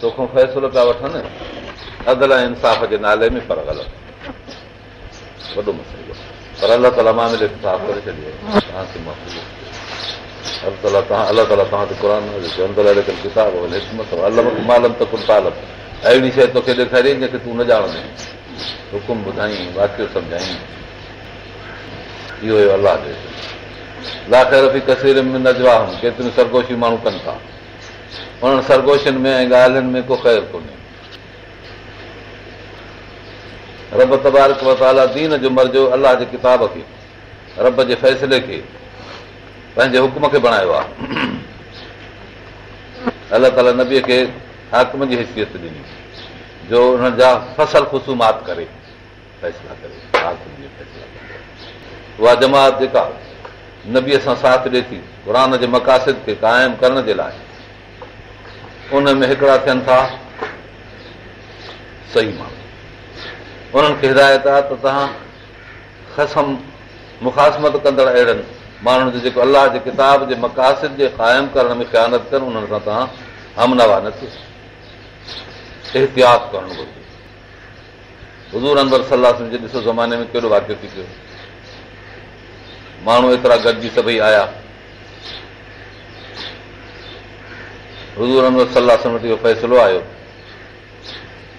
توکان فيصلو پيا وٺن عدل ۽ انصاف جي نالي ۾ پر غلط. وڏو مسئلو. پر الله تالا صاف ڪري ڇڏيو. توهان کي الله تالا الله تالا توهان تي قر ڪتاب حڪمت مالم ته ڪل تالم. اهڙي شيءِ توکي ڏيکاري جيڪي تون نه ڄاڻندي. حڪم ٻڌائي واڪيو سمجهائي. اهو الله جي لاخير به ڪسير ۾ نجوا ڪيتريون سرگوشيون ماڻهو ڪن ٿا انهن سرگوشين ۾۽ ڳالهين ۾ ڪو خير ڪونهي. رب تبارڪ وتالا دين جو مرجو الله جي ڪتاب کي رب جي فيصلي کي پنهنجي حڪم کي بڻايو آهي. الله تالا نبيءَ کي حاڪم جي حيثيت ڏني جو هنن جا فصل خشومات ڪري فيصلا ڪري اها جماعت جيڪا نبيءَ سان ساٿ ڏئي ٿي قر جي مقاسد کي قائم ڪرڻ جي لاءِ ان ۾ هڪڙا ٿين ٿا. صحيح ماڻهو. انهن کي هدايت آهي ته توهان خسم مکاسمت ڪندڙ اهڙن ماڻهن جو جيڪو الله جي ڪتاب جي مقاسد جي قائم ڪرڻ ۾ خيانت ڪن انهن سان توهان همنوا نه ٿيو احتياط ڪرڻ گهرجي. حضور اندر صلاح ڏسو زماني ۾ ڪهڙو واڪيو ٿي پيو. ماڻهو ايترا گڏجي سڀئي آيا حضور اندر صلاح وٽ اهو فيصلو آيو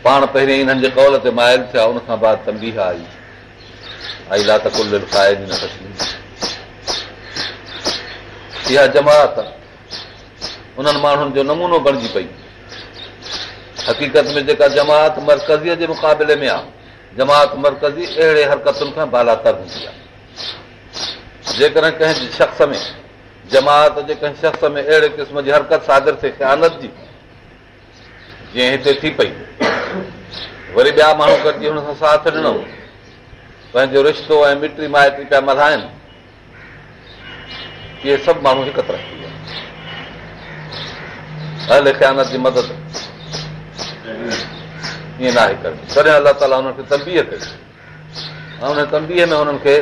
پاڻ پهرين هنن جي ڪول تي مائل ٿيا ان کان بعد تمبي آئي آئي لا ته اها جماعت انهن ماڻهن جو نمونو بڻجي پئي حقيقت ۾ جيڪا جماعت مرڪزيءَ جي مقابلي ۾ آهي جماعت مرڪزي اهڙي هرڪتن کان بالاتر هوندي آهي جيڪڏهن ڪنهن شخص ۾ جماعت جي ڪنهن شخص ۾ اهڙي قسم جي حرڪت سادر ٿئي خيانت جي جيئن هتي ٿي پئي. وري ٻيا ماڻهو گڏجي هن سان ساٿ ڏنو پنهنجو رشتو ۽ مٽي مائٽي پيا ملهائن. اهي سڀ ماڻهو هڪ ويا. هل خيانت جي مدد ائين نه آهي ڪرڻي. تڏهن الله تالا هنن کي تمبيءَ ڪئي. ۽ هن تمبيءَ ۾ هنن کي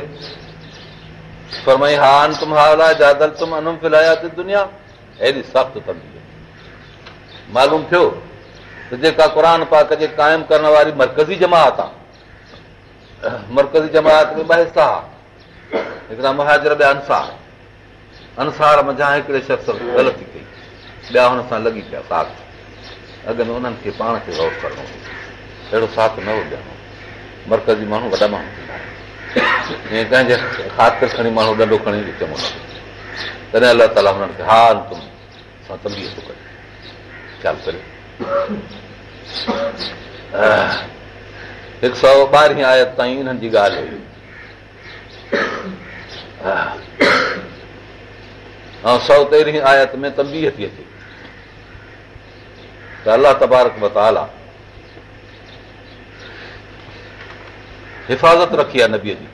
فرمائي هان تم هالا جادل تم انم فلايا دنيا هيڏي سخت معلوم ٿيو ته جيڪا قر پاڪ جي قائم ڪرڻ واري مرڪزي جماعت آهي مرڪزي جماعت ۾ ٻه حصا هڪڙا مهاجر ٻيا انسار انسار مزا هڪڙي شخص غلطي ڪئي ٻيا هن سان لڳي پيا ساٿ اڳ ۾ انهن کي پاڻ کي گور ڪرڻو اهڙو ساٿ نه هو ڏيڻو مرڪزي ماڻهو وڏا ماڻهو ائين ڪنهن جي خاطر کڻي ماڻهو ڏنڊو کڻي نه تڏهن الله تالا هنن کي ها تم سان تمبيءَ ٿو ڪري خيال ڪري هڪ سؤ ٻارهين آيت تائين هنن جي ڳالهه هئي ۽ سؤ تيرهين آيت ۾ تمبيهه ٿي اچي ته الله تبارڪ متالا حفاظت رکي آهي نبيءَ جي.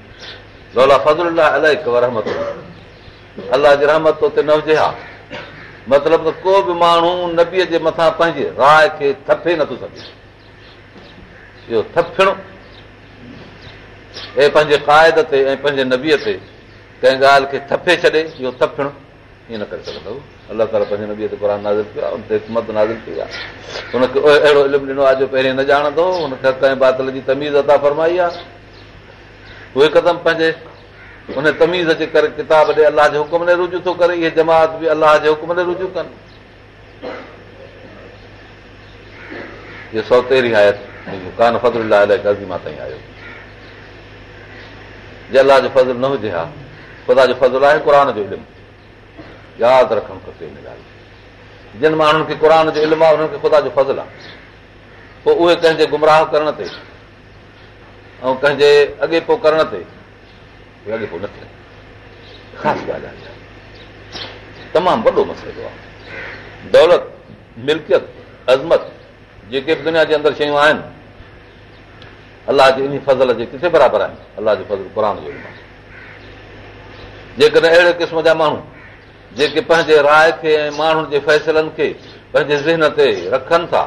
لولا فضل الائي رحمت الله جي رحمت اتي نه هجي ها. مطلب ته ڪو به ماڻهو نبيءَ جي مٿان پنهنجي راءِ کي ٿپي نٿو سگهي. اهو ٿپڻو. ۽ پنهنجي قائد تي ۽ پنهنجي نبيءَ تي ڪنهن ڳالهه کي ٿپي ڇڏي اهو ٿپڻو. ائين نه ڪري سگهندو الله تالا پنهنجي نبيءَ تي نازل ڪيو آهي تي حڪمت نازل ڪئي آهي. هن کي اهڙو علم ڏنو آهي جو پهرين نه ڄاڻندو هن کي ڪنهن باطل جي تميز عطا فرمائي آهي اهي هڪدم پنهنجي ان تميز جي ڪري ڪتاب ڏي الله جي حڪم ڏي رجو ٿو ڪري اهي جماعت به الله جي حڪم ڏي رجو ڪن. سؤ تيرهين آيت ڪانه فضل الائي مان تائين آيو. جي الله جو فضل نه هجي ها خدا جو فضل آهي قر جو علم. ياد رکڻ کپي هن ڳالهه. جن ماڻهن کي قر جو علم آهي هنن کي خدا جو فضل آهي. پوءِ اهي ڪنهن جي گمراهه ڪرڻ تي ۽ ڪنهن جي اڳي پوءِ ڪرڻ تي. اڳي پوءِ نه ٿين خاص ڳالهه آهي تمام وڏو مسئلو آهي. دولت ملڪيت عظمت جيڪي به دنيا جي اندر شيون آهن الله جي ان فضل جي ڪٿي برابر آهن؟ الله جو فضل قر جو جيڪڏهن اهڙي قسم جا ماڻهو جيڪي پنهنجي راءِ کي ۽ ماڻهن جي فيصلن کي پنهنجي ذهن تي رکن ٿا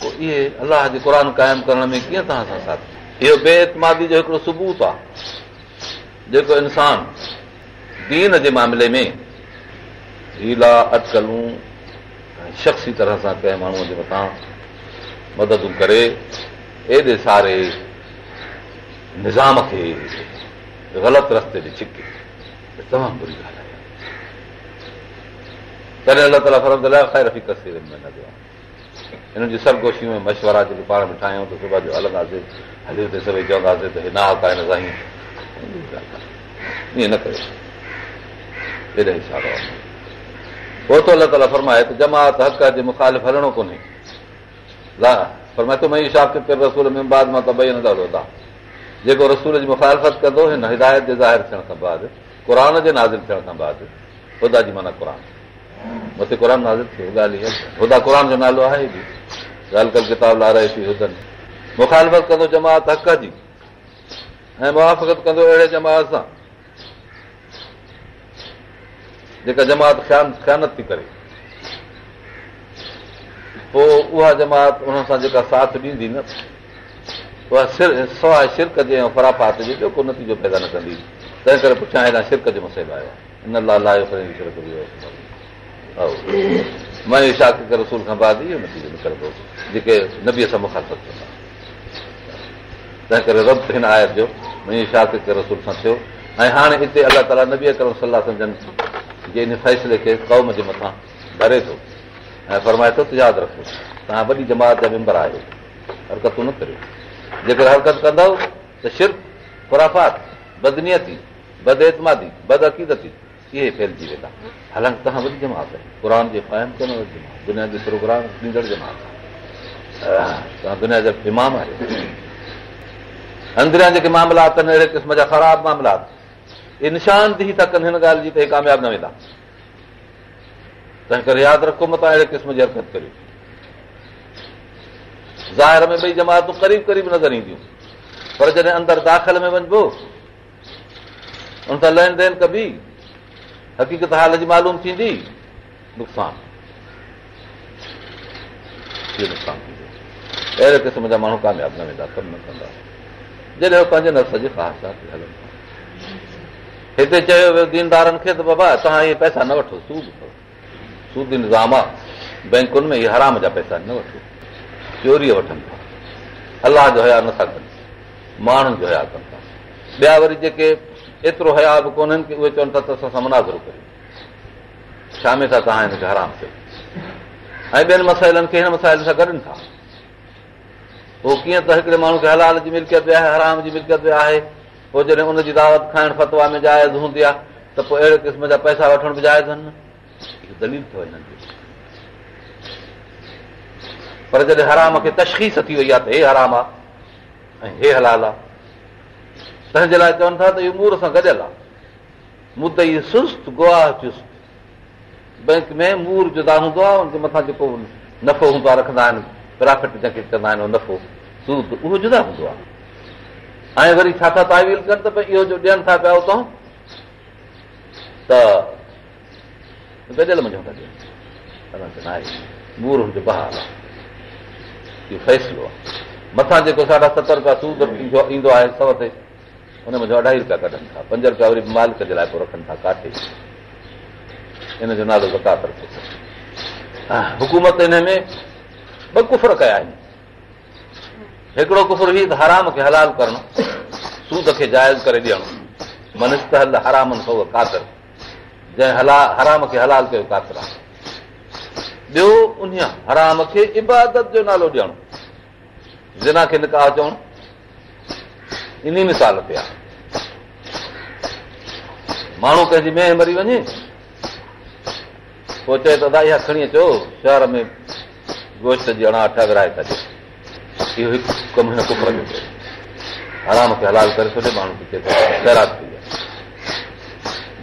پوءِ اهي الله جي قر قائم ڪرڻ ۾ ڪيئن توهان سان ساٿ اهو بيتمادي جو هڪڙو ثبوت آهي جيڪو انسان دين جي معاملي ۾ هيلا اٽڪلون شخصي طرح سان ڪنهن ماڻهوءَ جي مٿان مددون ڪري ايڏي ساري نظام کي غلط رستي تي ڇڪي. تمام بري ڳالهه آهي. تڏهن الله تالا فرم لاءِ خير في ڪسير ۾ نه ڏيو هنن جي سرگوشيون ۽ مشورا جيڪي پاڻ ۾ ٺاهيون ته صبح جو هلنداسين هلي هتي سڀئي چونداسين ته هن حق آهي هن سائين ائين نه ڪيو هيڏا آهي پوءِ ته الله تالا فرمائي ته جماعت حق جي مکالف هلڻو ڪونهي لا فرمائي ٿو مئي شاڪر رسول ۾ بعد مان ته ٻئي نه ٿا جيڪو رسول جي مکالفت ڪندو هن هدايت جي ظاهر ٿيڻ کان بعد قر جي نازل ٿيڻ کان بعد خدا جي معنيٰ قر مٿي قر نازل ٿيو ڳالهه خدا قر جو نالو آهي به ڳالهه ڪل ڪتاب لارائي ٿي حدن مکالفت ڪندو جماعت حق جي. ۽ مئافت ڪندو اهڙي جماعت سان جيڪا جماعت خيانت ٿي ڪري. پوءِ اها جماعت ان سان جيڪا ساٿ ڏيندي نه اها سواءِ شرڪ جي ۽ فرافات جي ٻيو ڪو نتيجو پيدا نه ڪندي. تنهن ڪري پڇان هيڏا شرڪ جو مسئلو آيو. ان لاءِ مان شاڪ رسول کان بعد اهو نتيجو نڪرندو جيڪي نبيءَ سان مکالفت ڪندا تنهن ڪري رب هن آيت جو منهنجي شاڪ رسول سان ٿيو. ۽ هاڻي هتي الله تالا نبيءَ ڪرڻ صلاح سمجهن جي ان فيصلي کي قوم جي مٿان ڀري ٿو. ۽ فرمائي ٿو ته ياد رکو توهان وڏي جماعت جا ميمبر آهيو. حرڪتون نه ڪريو. جيڪر حرڪت ڪندؤ ته شر خرافات بدنيتي بد ايتمادي بد اقيدتي ڦهلجي ويندا. حالانڪه توهان وڏي جماعت آهي قر جي قائم ڪرڻ دنيا جو پروگرام ڏيندڙ جماعت آهي. توهان دنيا جا امام آهيو اندريا جيڪي ماملات آهن اهڙي قسم جا خراب ماملات اهي نشانديهي ٿا ڪن هن ڳالهه جي ته ڪامياب نه ويندا. تنهن ڪري ياد رکو مٿان اهڙي قسم جي حرڪت ڪريو. ظاهر ۾ ٻئي جماتون قريب قريب نظر اينديون. پر جڏهن اندر داخل ۾ وڃبو ان سان لين دين ڪبي حقيقت حال جي معلوم ٿيندي نقصان. اهڙي قسم جا ماڻهو ڪامياب نه ويندا ڪم نه ڪندا جڏهن پنهنجي نفس جي خاص هلن ٿا هتي چيو ويو ديندارن کي ته بابا توهان اهي پئسا نه وٺو سود سود نظام آهي. بينڪن ۾ اهي حرام جا پئسا نه وٺو. چوريءَ وٺن ٿا. الله جو هيا نٿا ڪن. ماڻهن جو هيا ڪن ٿا. ٻيا وري جيڪي ايترو هيا به ڪونهن ڪه اهي چون ٿا ته اسان منازرو ڪريون. ڇا ۾ ٿا توهان هن کي حرام ڪيو؟ ۽ ٻين مسائلن کي هن مسائلن سان گڏن ٿا پوءِ ڪيئن ته هڪڙي ماڻهو کي هلال جي ملڪيت به آهي حرام جي ملڪيت به آهي. پوءِ جڏهن ان جي دعوت کائڻ فتوا ۾ جائز هوندي آهي ته پوءِ اهڙي قسم جا پئسا وٺڻ به جائز آهن. دليل هنن جو پر جڏهن حرام کي تشخيص ٿي وئي آهي ته هي حرام آهي ۽ هي هلال آهي. تنهن جي لاءِ چون ٿا ته اهو مور سان گڏيل آهي. مدعي سست گئاه چست. بينڪ ۾ مور جدا هوندو آهي مٿان جيڪو نفعو هوندو آهي رکندا آهن پرافٽ جنهن کي چوندا آهن نفعو سود اهو جدا هوندو آهي ۽ وري ڇا ٿا تاويل ڪن ته ڀئي اهو جو ڏين ٿا پيا اتان ته گڏيل مڃو مور هن جو بهار آهي اهو فيصلو آهي مٿان جيڪو ساڍا ست رپيا سود ايندو آهي سؤ تي هن ۾ اڍائي رپيا ڪڍن ٿا پنج رپيا وري مالڪ جي لاءِ پوءِ رکن ٿا ڪاٺي ان جو نالو رکو حڪومت هن ۾ ٻه ڪفر ڪيا آهن. هڪڙو ڪفر هي ته حرام کي هلال ڪرڻ سود کي جائز ڪري ڏيڻ. هرامن کان ڪاتر. جنهن هلا حرام کي هلال ڪيو ڪاتر ٻيو ان حرام کي عبادت جو نالو ڏيڻ. زنا کي نڪاح چوڻ ان مثال تي آهي. ماڻهو ڪنهن جي ميهه مري وڃي پوءِ چئي ته دائي کڻي اچو شهر ۾ گوشت جي اڻا ٿا اهو هڪ ڪم هن ڪڪر جو حرام کي هلال ڪري ڇڏي ماڻهو کي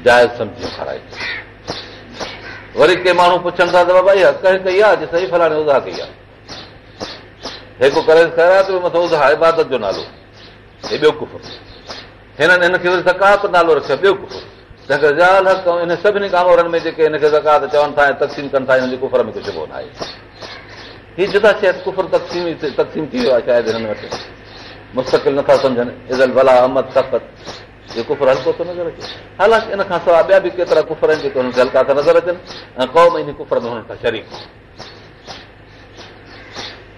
جائز سمجهي کارائي وري ڪي ماڻهو پڇن ٿا ته بابا اها ڪنهن ڪئي آهي صحيح فلاڻي ازا ڪئي آهي؟ هڪ ڪري ازا عبادت جو نالو. هي ٻيو ڪفر. هنن هن کي وري زڪات نالو رکيو ٻيو ڪفر. ڪري زال حق ۽ ان سڀني ڪامورن ۾ جيڪي هن کي زڪات چون ٿا ۽ تقسيم ڪن ٿا ڪفر ۾ ڪجهه ڪونه آهي هيءَ جدا شيءِ ڪفر تقسيم تقسيم ٿي ويو آهي شايد هنن مستقل نٿا سمجهن ازل ڀلا احمد تخت اهو ڪفر هلڪو ٿو نظر اچي حالانڪه ان کان سواءِ ٻيا به ڪيترا ڪفر آهن هلڪا ٿا نظر اچن ۽ قوم ان ڪفر ۾ هن کان شريڪ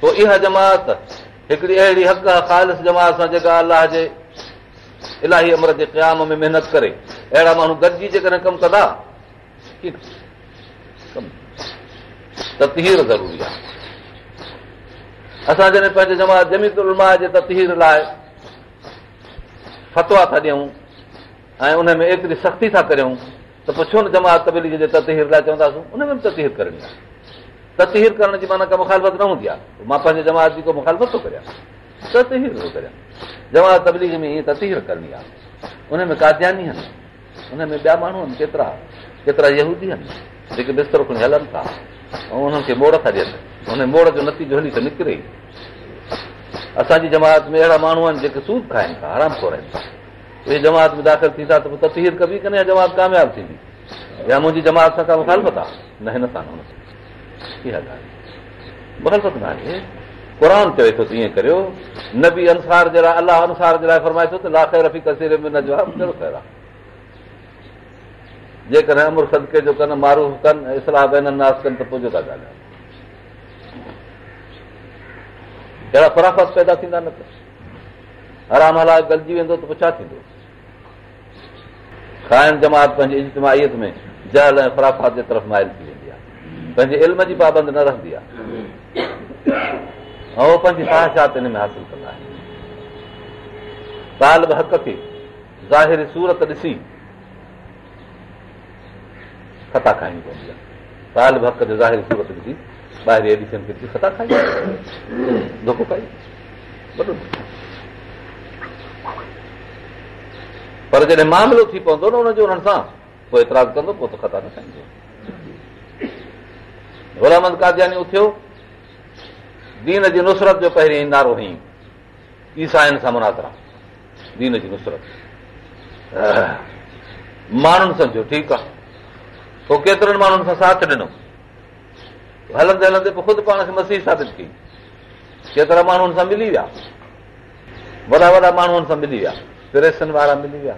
پوءِ اها جماعت هڪڙي اهڙي حق خالص جماعت سان جيڪا الله جي الاهي امر جي قيام ۾ محنت ڪري اهڙا ماڻهو گڏجي جيڪڏهن ڪم ڪندا ته تير ضروري آهي اسان جڏهن پنهنجي جماعت جميت علماء جي تتير لاءِ فتوا ٿا ڏيون ۽ ان ۾ ايتري سختي ٿا ڪريون ته پوءِ ڇو نه جماعت تبليگ جي تتير لاءِ چونداسين ان ۾ به تتير ڪرڻي آهي. تتير ڪرڻ جي معنيٰ ڪا مکالفت نه هوندي آهي. مان پنهنجي جماعت جي ڪو مکالفت ٿو ڪريان. تتير ٿو ڪريان. جماعت تبليگ ۾ ائين تتير ڪرڻي آهي. ان ۾ ڪادياني آهن. ان ۾ ٻيا ماڻهو آهن ڪيترا ڪيترا آهن جيڪي بسترو کڻي هلن ٿا ۽ انهن کي موڙ ٿا ڏين. هن موڙ جو نتيجو هلي ته نڪري. اسان جي جماعت ۾ اهڙا ماڻهو آهن جيڪي سود کائين ٿا آرام ٿو رهن ٿا. اهي جماعت ۾ داخل ٿيندا ته پوءِ تتير ڪبي ڪن يا جماعت ڪامياب ٿيندي؟ يا منهنجي جماعت سان ڪا مکالفت آهي؟ نه هن سان اها ڳالهه مکالفت نه آهي. قر چوي ٿو ته ائين ڪريو نه به انسار جي لاءِ الله انوسار جي لاءِ فرمائي ٿو ته لاکي رفيع ڪسير ۾ نه جواب ڪهڙو خير آهي جيڪڏهن امر صدقي جو ڪن معروف ڪن اصلاح ناس ڪن ته پوءِ جو ٿا ڳالهائين؟ اهڙا خرافت پيدا ٿيندا نه ته؟ آرام گڏجي ويندو ته پوءِ ڇا ٿيندو؟ کائڻ جماعت پنهنجي اجتماهيت ۾ جل ۽ خرافات جي طرف مائل ٿي ويندي آهي. پنهنجي علم جي پابند نه رهندي آهي. ۽ پنهنجي خواهشات هن ۾ حاصل ڪندا آهن. تال به حق کي سورت ڏسي کتا کائڻي پوندي آهي به حق جو ظاهري سورت ڏسي ٻاهر ايڊشن کي ڏسي کتا کائي ڌوکو کائي پر جڏهن معاملو ٿي پوندو نه هن جو هنن سان پوءِ اعتراض ڪندو پوءِ ته کتا نه کائيندو گلامند ڪادياني اٿيو دين جي نصرت جو پهرين نعرو هئي ايسائن سان منازرا دين جي نصرت. ماڻهن سمجهو ٺيڪ آهي پوءِ ڪيترن ماڻهن سان ساٿ ڏنو هلندي هلندي پوءِ خود پاڻ کي مسيح ثابت ڪئي ڪيترا ماڻهو هن سان ملي ويا وڏا وڏا ماڻهو هن سان ملي ويا پريسن وارا ملي ويا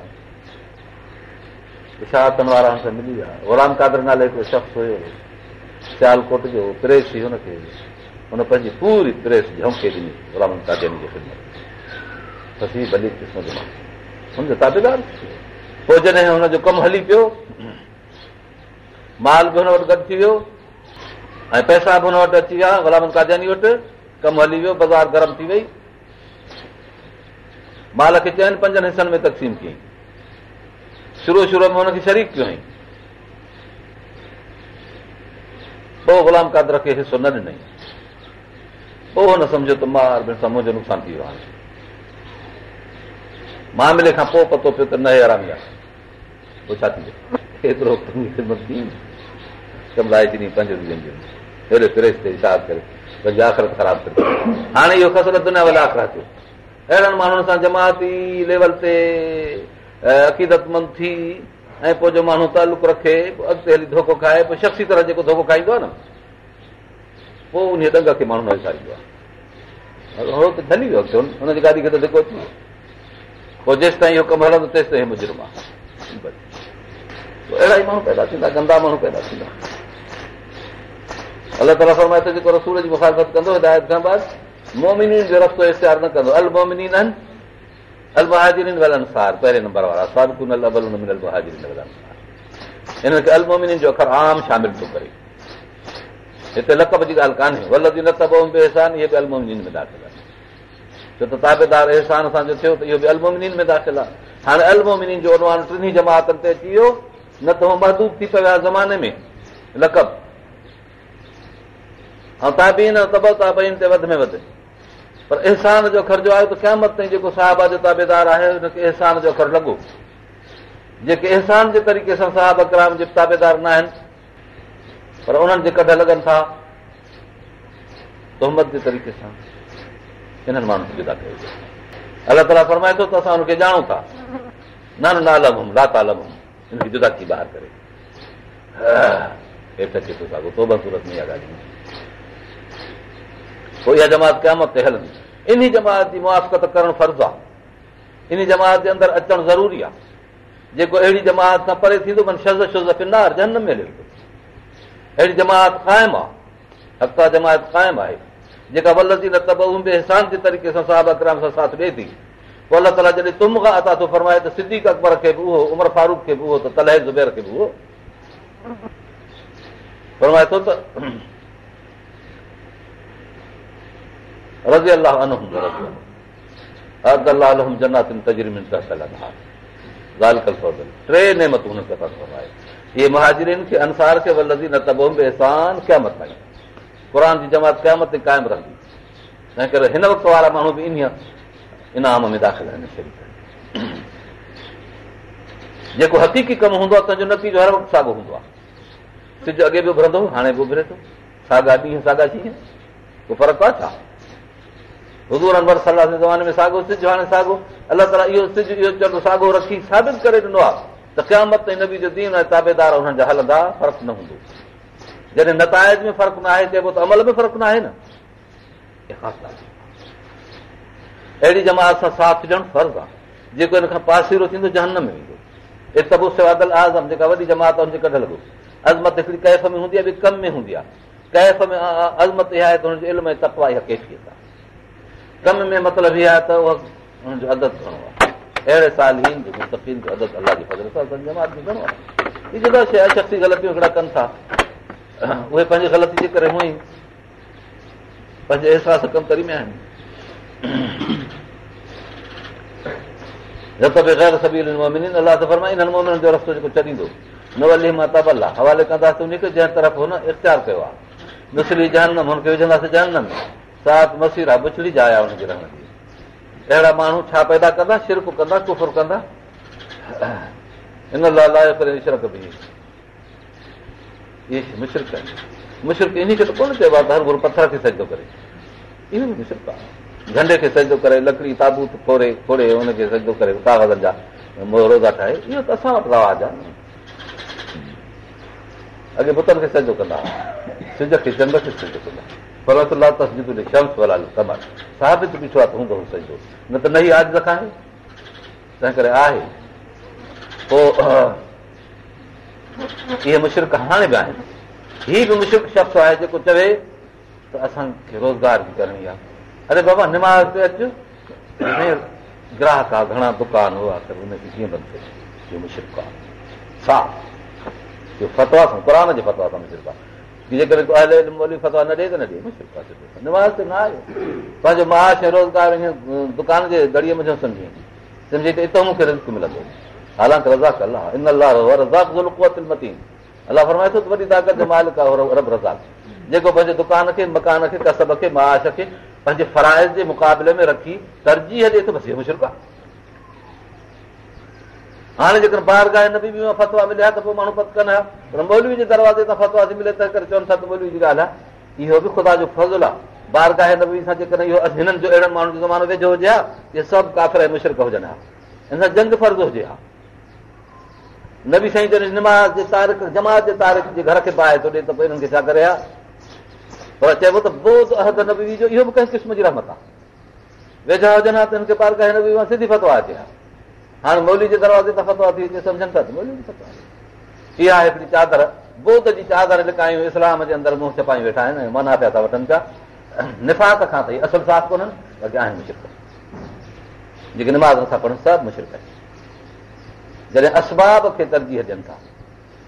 اشاهتن وارا ملي ويا غلام ڪادر نالي هڪڙو شخص هيو سيالڪوٽ جو پريس هئي هن کي هن پنهنجي پوري پريس جهونڪي ڏني غلام ڪادر جي خدمت ڀلي قسم جو هن جو تابيدار پوءِ جڏهن هن جو ڪم هلي پيو مال به هن وٽ گڏ ٿي ويو ۽ پئسا به هن وٽ اچي ويا غلام وٽ ڪم هلي ويو بازار گرم ٿي وئي. مال کي چئن پنجن حصن ۾ تقسيم ڪيئين شروع شروع ۾ هن کي شريڪ ڪيو پوءِ غلام ڪادر کي حصو نه ڏنئي. پوءِ هن سمجهو ته مار ڀيڻ سان منهنجو نقصان ٿي ويو معاملي کان پوءِ پتو پيو ته نه هي آرامي آهي پوءِ ڇا ٿيندو ٿي ڪملائي ڏني پنج ڏينهن جو هيڏي پريس تي حساب ڪري. پنهنجي آخرت خراب ڪري هاڻي اهو ڪسرت دنيا وارا آخرا ٿيو. اهڙن ماڻهن سان جماتي ليول تي اقيدتمند ٿي ۽ پوءِ جو ماڻهو تعلق رکي اڳتي هلي ڌوکو کائي پوءِ شخصي طرح جيڪو ڌوکو کائيندو آهي نه پوءِ ان ڏنگ کي ماڻهو نه وساريندو آهي. ته هلي ويو اڳتي هن جي گاڏي کي ته ڌڪو اچي ويو. پوءِ جيس تائين اهو ڪم هلندو تيس تائين مجرم آهي. اهڙا ئي ماڻهو پيدا ٿيندا گندا ماڻهو پيدا ٿيندا الله تالا فرمائي ٿو جيڪو رسول جي مکالفت ڪندو هدايت کان بعد مومن جو رستو اختيار نه ڪندو ال آهن ال بهاجن ول انسار پهرين نمبر وارا سادڪن ال ابل من ال بهاجن ول انسار هن کي ال مومن جو اکر عام شامل ٿو ڪري هتي لڪب جي ڳالهه ڪانهي ولدي نه تب به احسان اهي به ال مومن ۾ داخل آهي ڇو ته تابيدار احسان اسان جو ٿيو ته اهو به ال مومن ۾ داخل آهي هاڻي ال مومن جو عنوان ٽنهي جماتن تي اچي ويو نه ته اهو محدود ٿي پيو آهي زماني ۾ لڪب ۽ تابين تب ۾ وڌ. پر احسان جو خرچو آيو ته قيامت تائين جيڪو صاحبه جو تابيدار آهي هن کي احسان جو خرچ لڳو. جيڪي احسان جي طريقي سان صاحب اڪرام جي تابيدار نه آهن پر انهن جي ڪڍ لڳن ٿا توهمت جي طريقي سان انهن ماڻهن کي جدا الله تالا فرمائي ٿو ته اسان هن کي ڄاڻون ٿا. نه نه عالم هم لات عالم هم هن کي جدا ٿي ٻاهر ڪري. هيٺ اچي ٿو سورت ۾ اها ڳالهه پوءِ اها جماعت قيامت تي هلندي. ان جماعت جي مئافت ڪرڻ فرض آهي. ان جماعت جي اندر اچڻ ضروري آهي. جيڪو اهڙي جماعت سان پري ٿيندو شز شز پنار جنم ۾ اهڙي جماعت قائم آهي. هقا جماعت قائم آهي. جيڪا ولتي نه تب به احسان جي طريقي سان صاحب اڪرام سان ساٿ ڏئي ٿي. پوءِ الله تالا جڏهن تم کان عطا ٿو فرمائي ته سديڪ اڪبر کي به اهو عمر فاروڪ کي به اهو ته تله زبير کي به اهو. فرمائي ٿو ته رزي الله جناتن تجريمن ٽي نيمتون هن کي فرمائي اهي مهاجرين کي انسار کي ولدي نه تبو به احسان قيامت تائين قر جي جماعت قيامت تي قائم رهندي تنهن ڪري هن وقت وارا ماڻهو به ان انعام ۾ داخل آهن جيڪو حقيقي ڪم هوندو آهي تنهنجو نتيجو هر وقت ساڳيو هوندو آهي سج اڳي به اڀرندو هاڻي به اڀري ٿو ساڳا ڏينهن ساڳا شينهن ڪو فرق آهي ڇا حضور انور صلاح زماني ۾ ساڳيو سج هاڻي ساڳيو الله تالا اهو سج اهو چڱو ساڳيو رکي ثابت ڪري ڏنو آهي ته قيامت تائين نبي جو دين ۽ تابيدار هنن جا هلندا فرق نه هوندو جڏهن نتائج ۾ فرق نه آهي چئبو ته عمل ۾ فرق نه آهي نه اهڙي جماعت سان ساٿ ڏيڻ فرض آهي جيڪو هن کان پاسيرو ٿيندو جنهن ۾ ويندو ايتبو سوادل اعظم جيڪا وڏي جماعت آهي هن جي ڪڍيل هو عظمت هڪڙي ڪيف ۾ هوندي آهي ٻي ڪم ۾ هوندي آهي ڪيف ۾ عظمت اها آهي ته هن جو علم ۽ تپوا اها ڪيفيت آهي ڪم ۾ مطلب اها آهي ته اها هن جو عدد گهڻو آهي اهڙي سال ۾ شخصي غلطيون هڪڙا ڪن ٿا اهي پنهنجي غلطي جي ڪري هونئن ئي پنهنجي احساس ڪم ڪري ۾ آهن غير سڀي الله ته فرمائي انهن مومنن جو رستو جيڪو ڇڏيندو نه ولي مان تبل حوالي ڪنداسين جنهن طرف هن اختيار ڪيو آهي مسلي جهنم هن کي وجهنداسين جهنم سات مسير آهي بڇڙي جي اهڙا ماڻهو ڇا پيدا ڪندا شرڪ ڪندا ڪفر ڪندا ان لاءِ اشرڪ به اهي مشرڪ آهن مشرڪ ان کي ته ڪونه چئبو آهي ته هر گرو پٿر کي سجدو ڪري. اهو به مشرڪ آهي جهنڊي کي سجدو ڪري لڪڙي تابوت فوڙي فوڙي هن کي سجدو ڪري ڪاگزن جا روزا ٺاهي. اهو ته اسان وٽ رواج آهي اڳي بتن کي سجدو ڪندا سج کي چنڊ کي سجدو ڪندا شمس ولال ڪمر ثابت بيٺو آهي ته هوندو سجدو نه ته نه ئي آج رکائي تنهن ڪري آهي پوءِ اهي مشرڪ هاڻي به آهن هيءُ به مشرڪ شخص آهي جيڪو چوي ته اسان کي روزگار به ڪرڻي آهي اري بابا نماز تي اچ گراهڪ آهي گهڻا دڪان هئا ته هن کي ڪيئن بند ٿئي اهو مشڪ آهي صاف سان قر جي فتوا سان مشڪ آهي جيڪڏهن فتوا نه ڏئي ته نه ڏئي مشڪ آهي نماز تي نه آهي پنهنجو ماش ۽ روزگار هيئن دڪان جي دڙيءَ ۾ سمجهي سمجهي ته هتان مون کي رسڪ ملندو حالانڪه رزاڪ الله الله فرمائي وڏي طاقت رزاڪ جيڪو پنهنجي دڪان کي مڪان کي ڪسب کي ماش کي پنهنجي فرائز جي مقابلي ۾ رکي ترجيح آهي هاڻي جيڪر بارگاهه نبي به فتوا مليا ته پوءِ ماڻهو ڪن ها پر مولوي جي دروازي تان فتوا ٿي ملي ته ڪري چون ٿا ته مولوي جي ڳالهه آهي. اهو به خدا جو فضل آهي. بارگاهه نبي سان جيڪڏهن اهو هنن جو اهڙن ماڻهن جو زمانو ويجهو هجي ها اهي سڀ ڪافر ۽ مشرڪ هجن ها. هن سان جنگ فرض هجي ها. نبي سائين جڏهن نماز جي تاريخ جماعت جي تاريخ جي گهر کي پائي ٿو ڏي ته پوءِ هنن کي ڇا ڪري ها؟ پر چئبو ته بوڌ عهد نبي جو اهو به ڪنهن قسم جي رحمت آهي. ويجها هجن ها ته هن کي مان سڌي فتوا اچي ها هاڻي مولي جي دروازي تان فتوا ٿي اچي سمجهن ٿا ته مولي چادر بوڌ جي چادر لڪايون اسلام جي اندر منهن ڇپايون ويٺا آهن منا پيا ٿا وٺن پيا. نفات کان اٿئي اصل صاف ڪونهن باقي آهن مشرڪ. جيڪي نماز نٿا پڙهن سڀ آهن. جڏهن اسباب کي ترجيح ڏين ٿا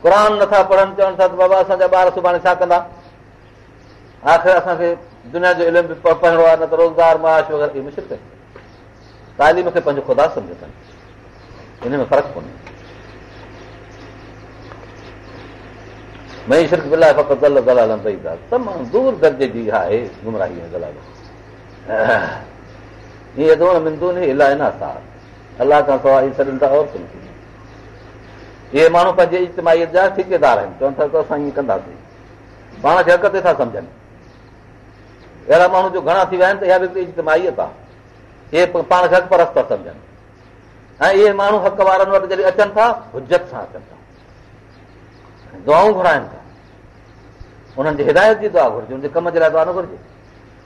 قر نٿا پڙهن چون ٿا ته بابا اسان جا ٻار سڀاڻي ڇا ڪندا؟ آخر اسان کي دنيا جو علم به پڙهڻو آهي نه ته روزگار ماش وغيره اهي مشڪل تعليم کي پنهنجو خدا سمجهو اٿن هن ۾ فرق ڪونهي مئي بلائي تمام دور درجي جي آهي گمراهي گلال هيءَ دوڻ مندون الاهي نه اسان الله کان سواءِ ٿا اهي ماڻهو پنهنجي اجتماهيت جا ٺيڪيدار آهن چون ٿا ته اسان ائين ڪنداسين پاڻ کي حق تي ٿا سمجهن اهڙا ماڻهو جو گهڻا ٿي ويا آهن ته اها به اجتماهيت آهي پاڻ کي حق پرست ٿا سمجهن ۽ اهي ماڻهو حق وارن وٽ جڏهن اچن ٿا حجت سان اچن ٿا. دعائون گهرائن ٿا. انهن جي هدايت جي دعا گهرجي هن جي ڪم جي لاءِ دعا نه گهرجي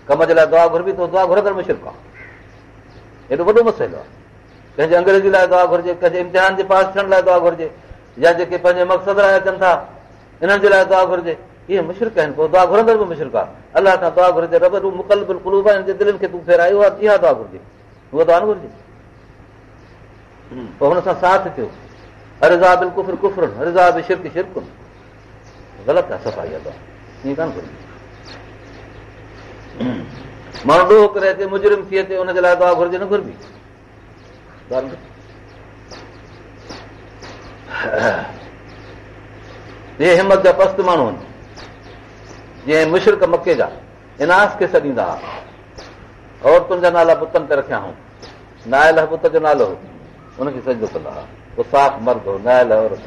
ڪم جي لاءِ دعا گهربي ته دعا گهرندڙ مشرڪ آهي هيڏو وڏو مسئلو آهي ڪنهن جي انگريزي لاءِ دعا گهرجي ڪنهن جي امتحان جي پاس ٿيڻ لاءِ دعا گهرجي يا جيڪي پنهنجي مقصد لاءِ اچن ٿا انهن جي لاءِ دعا گهرجي اهي مشرڪ آهن پوءِ دعا گهرندڙ به مشرڪ آهي الله کان دعا گهرجي مڪل ڦيرايو آهي اها دعا گهرجي اها دعا نه گهرجي پوءِ هن سان ساٿ ٿيو شرڪ شرڪ غلط آهي صفائي دعا ائين ڪانه گهرجي ماڻهو ڏوهه ڪري اچي مجرم ٿي اچي هن جي لاءِ دعا گهرجي نه گهربي اهي همت جا پست ماڻهو آهن جيئن مشرڪ مڪي جا. اناس کي ڇڏيندا هئا عورتن جا نالا پتن تي رکيا هئا نايل پت جو نالو هن کي سڄو ڪندا هئا. پوءِ صاف مرد هو نايل عورت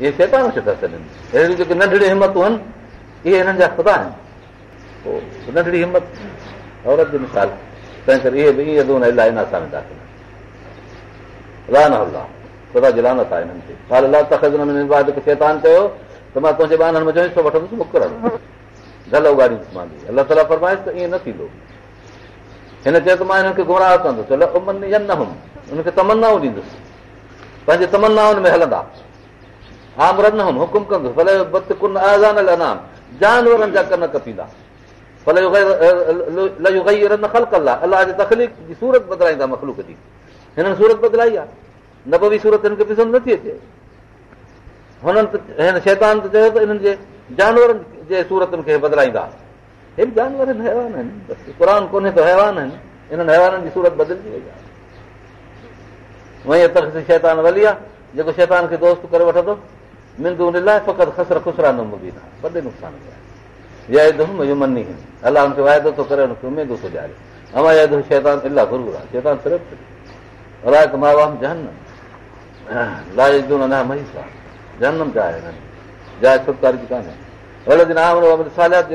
اهي شيطان ٿا ڇڏن اهڙيون جيڪي ننڍڙيون همتون آهن اهي هنن جا خدا آهن. پوءِ ننڍڙي همت عورت جي مثال. تنهن ڪري اهي به ائين الاهي اناسا ۾ داخل لان الله خدا جي لعنت آهي هنن کي. حال الله تخ شيطان چيو ته مان تنهنجي ٻارن ۾ چوندس وٺندس مڪر گل اگاڙيندس مان الله تالا فرمائس ته ائين نه ٿيندو. هن چيو ته مان هنن کي گمراهه ڪندس. نه هئم هن کي تمنائون ڏيندس پنهنجي تمنائن ۾ هلندا آمر نه هئم حڪم ڪندس ڀلي بت ڪن آزان جانورن جا ڪن ڪپيندا الله جي تڪليف جي سورت بدلائيندا مکلوڪ جي هنن سورت بدلائي آهي نه به سورت هن کي پسند نٿي اچي هنن ته هن شيطان ته چيو ته هنن جي جانورن جي صورتن کي بدلائيندا هي جانور حيوان آهن بس قر ڪونهي ته حيوان آهن هنن حيوانن جي سورت بدلجي وئي آهي وئي شيطان ولي آهي جيڪو شيطان کي دوست ڪري وٺندو مندو لاءِ فقط کسر کسرا نه مبي وڏي نقصان مني الله هن کي واعدو ٿو ڪري هن کي اميدو ٿو ڏياري اما شيطان الاهه گرو آهي شيطان صرف الائي ته مان جنهن لاءِ نه مهيس آهي جنم جائي هنن جاءِ ڇٽڪاري جي ڪانهي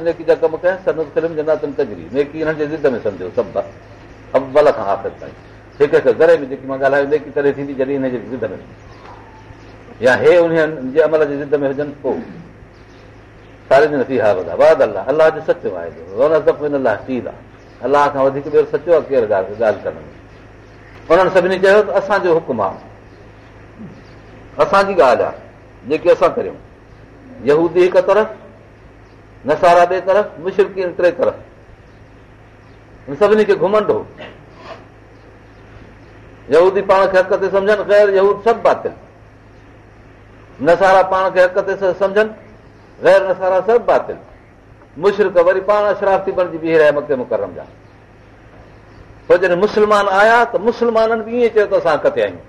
نيڪي جا ڪم ڪيا تجري نيڪي هنن جي ضد ۾ سمجهو سڀ اول کان آخر تائين گهر ۾ جيڪي مان ڳالهايو نيڪي تڏهن ٿيندي جڏهن هن جي ضد ۾. يا هي ان جي عمل جي ضد ۾ هجن پوءِ. ساري دن ٿي ها وڌا واد الله الله جو سچو آهي الله ٽيل آهي الله کان وڌيڪ ٻيو سچو آهي ڪير ڳالهه ڳالهه ڪرڻ ۾ انهن سڀني چيو ته اسان جو حڪم آهي. اسان جي ڳالهه آهي جيڪي اسان ڪريون. يهودي هڪ طرف نسارا ٻئي طرف مشرڪي ٽي طرف. سڀني کي گهمندو پاڻ کي حق تي سمجهن غير يهود سڀ باطل. نسارا پاڻ کي حق تي سمجهن غير نسارا سڀ باطل. مشرڪ وري پاڻ اشرافتي بڻجي بيهه رهيا مڪي مڪرم جا. پوءِ جڏهن مسلمان آيا ته مسلمانن به ائين چيو ته اسان حق تي آهيون.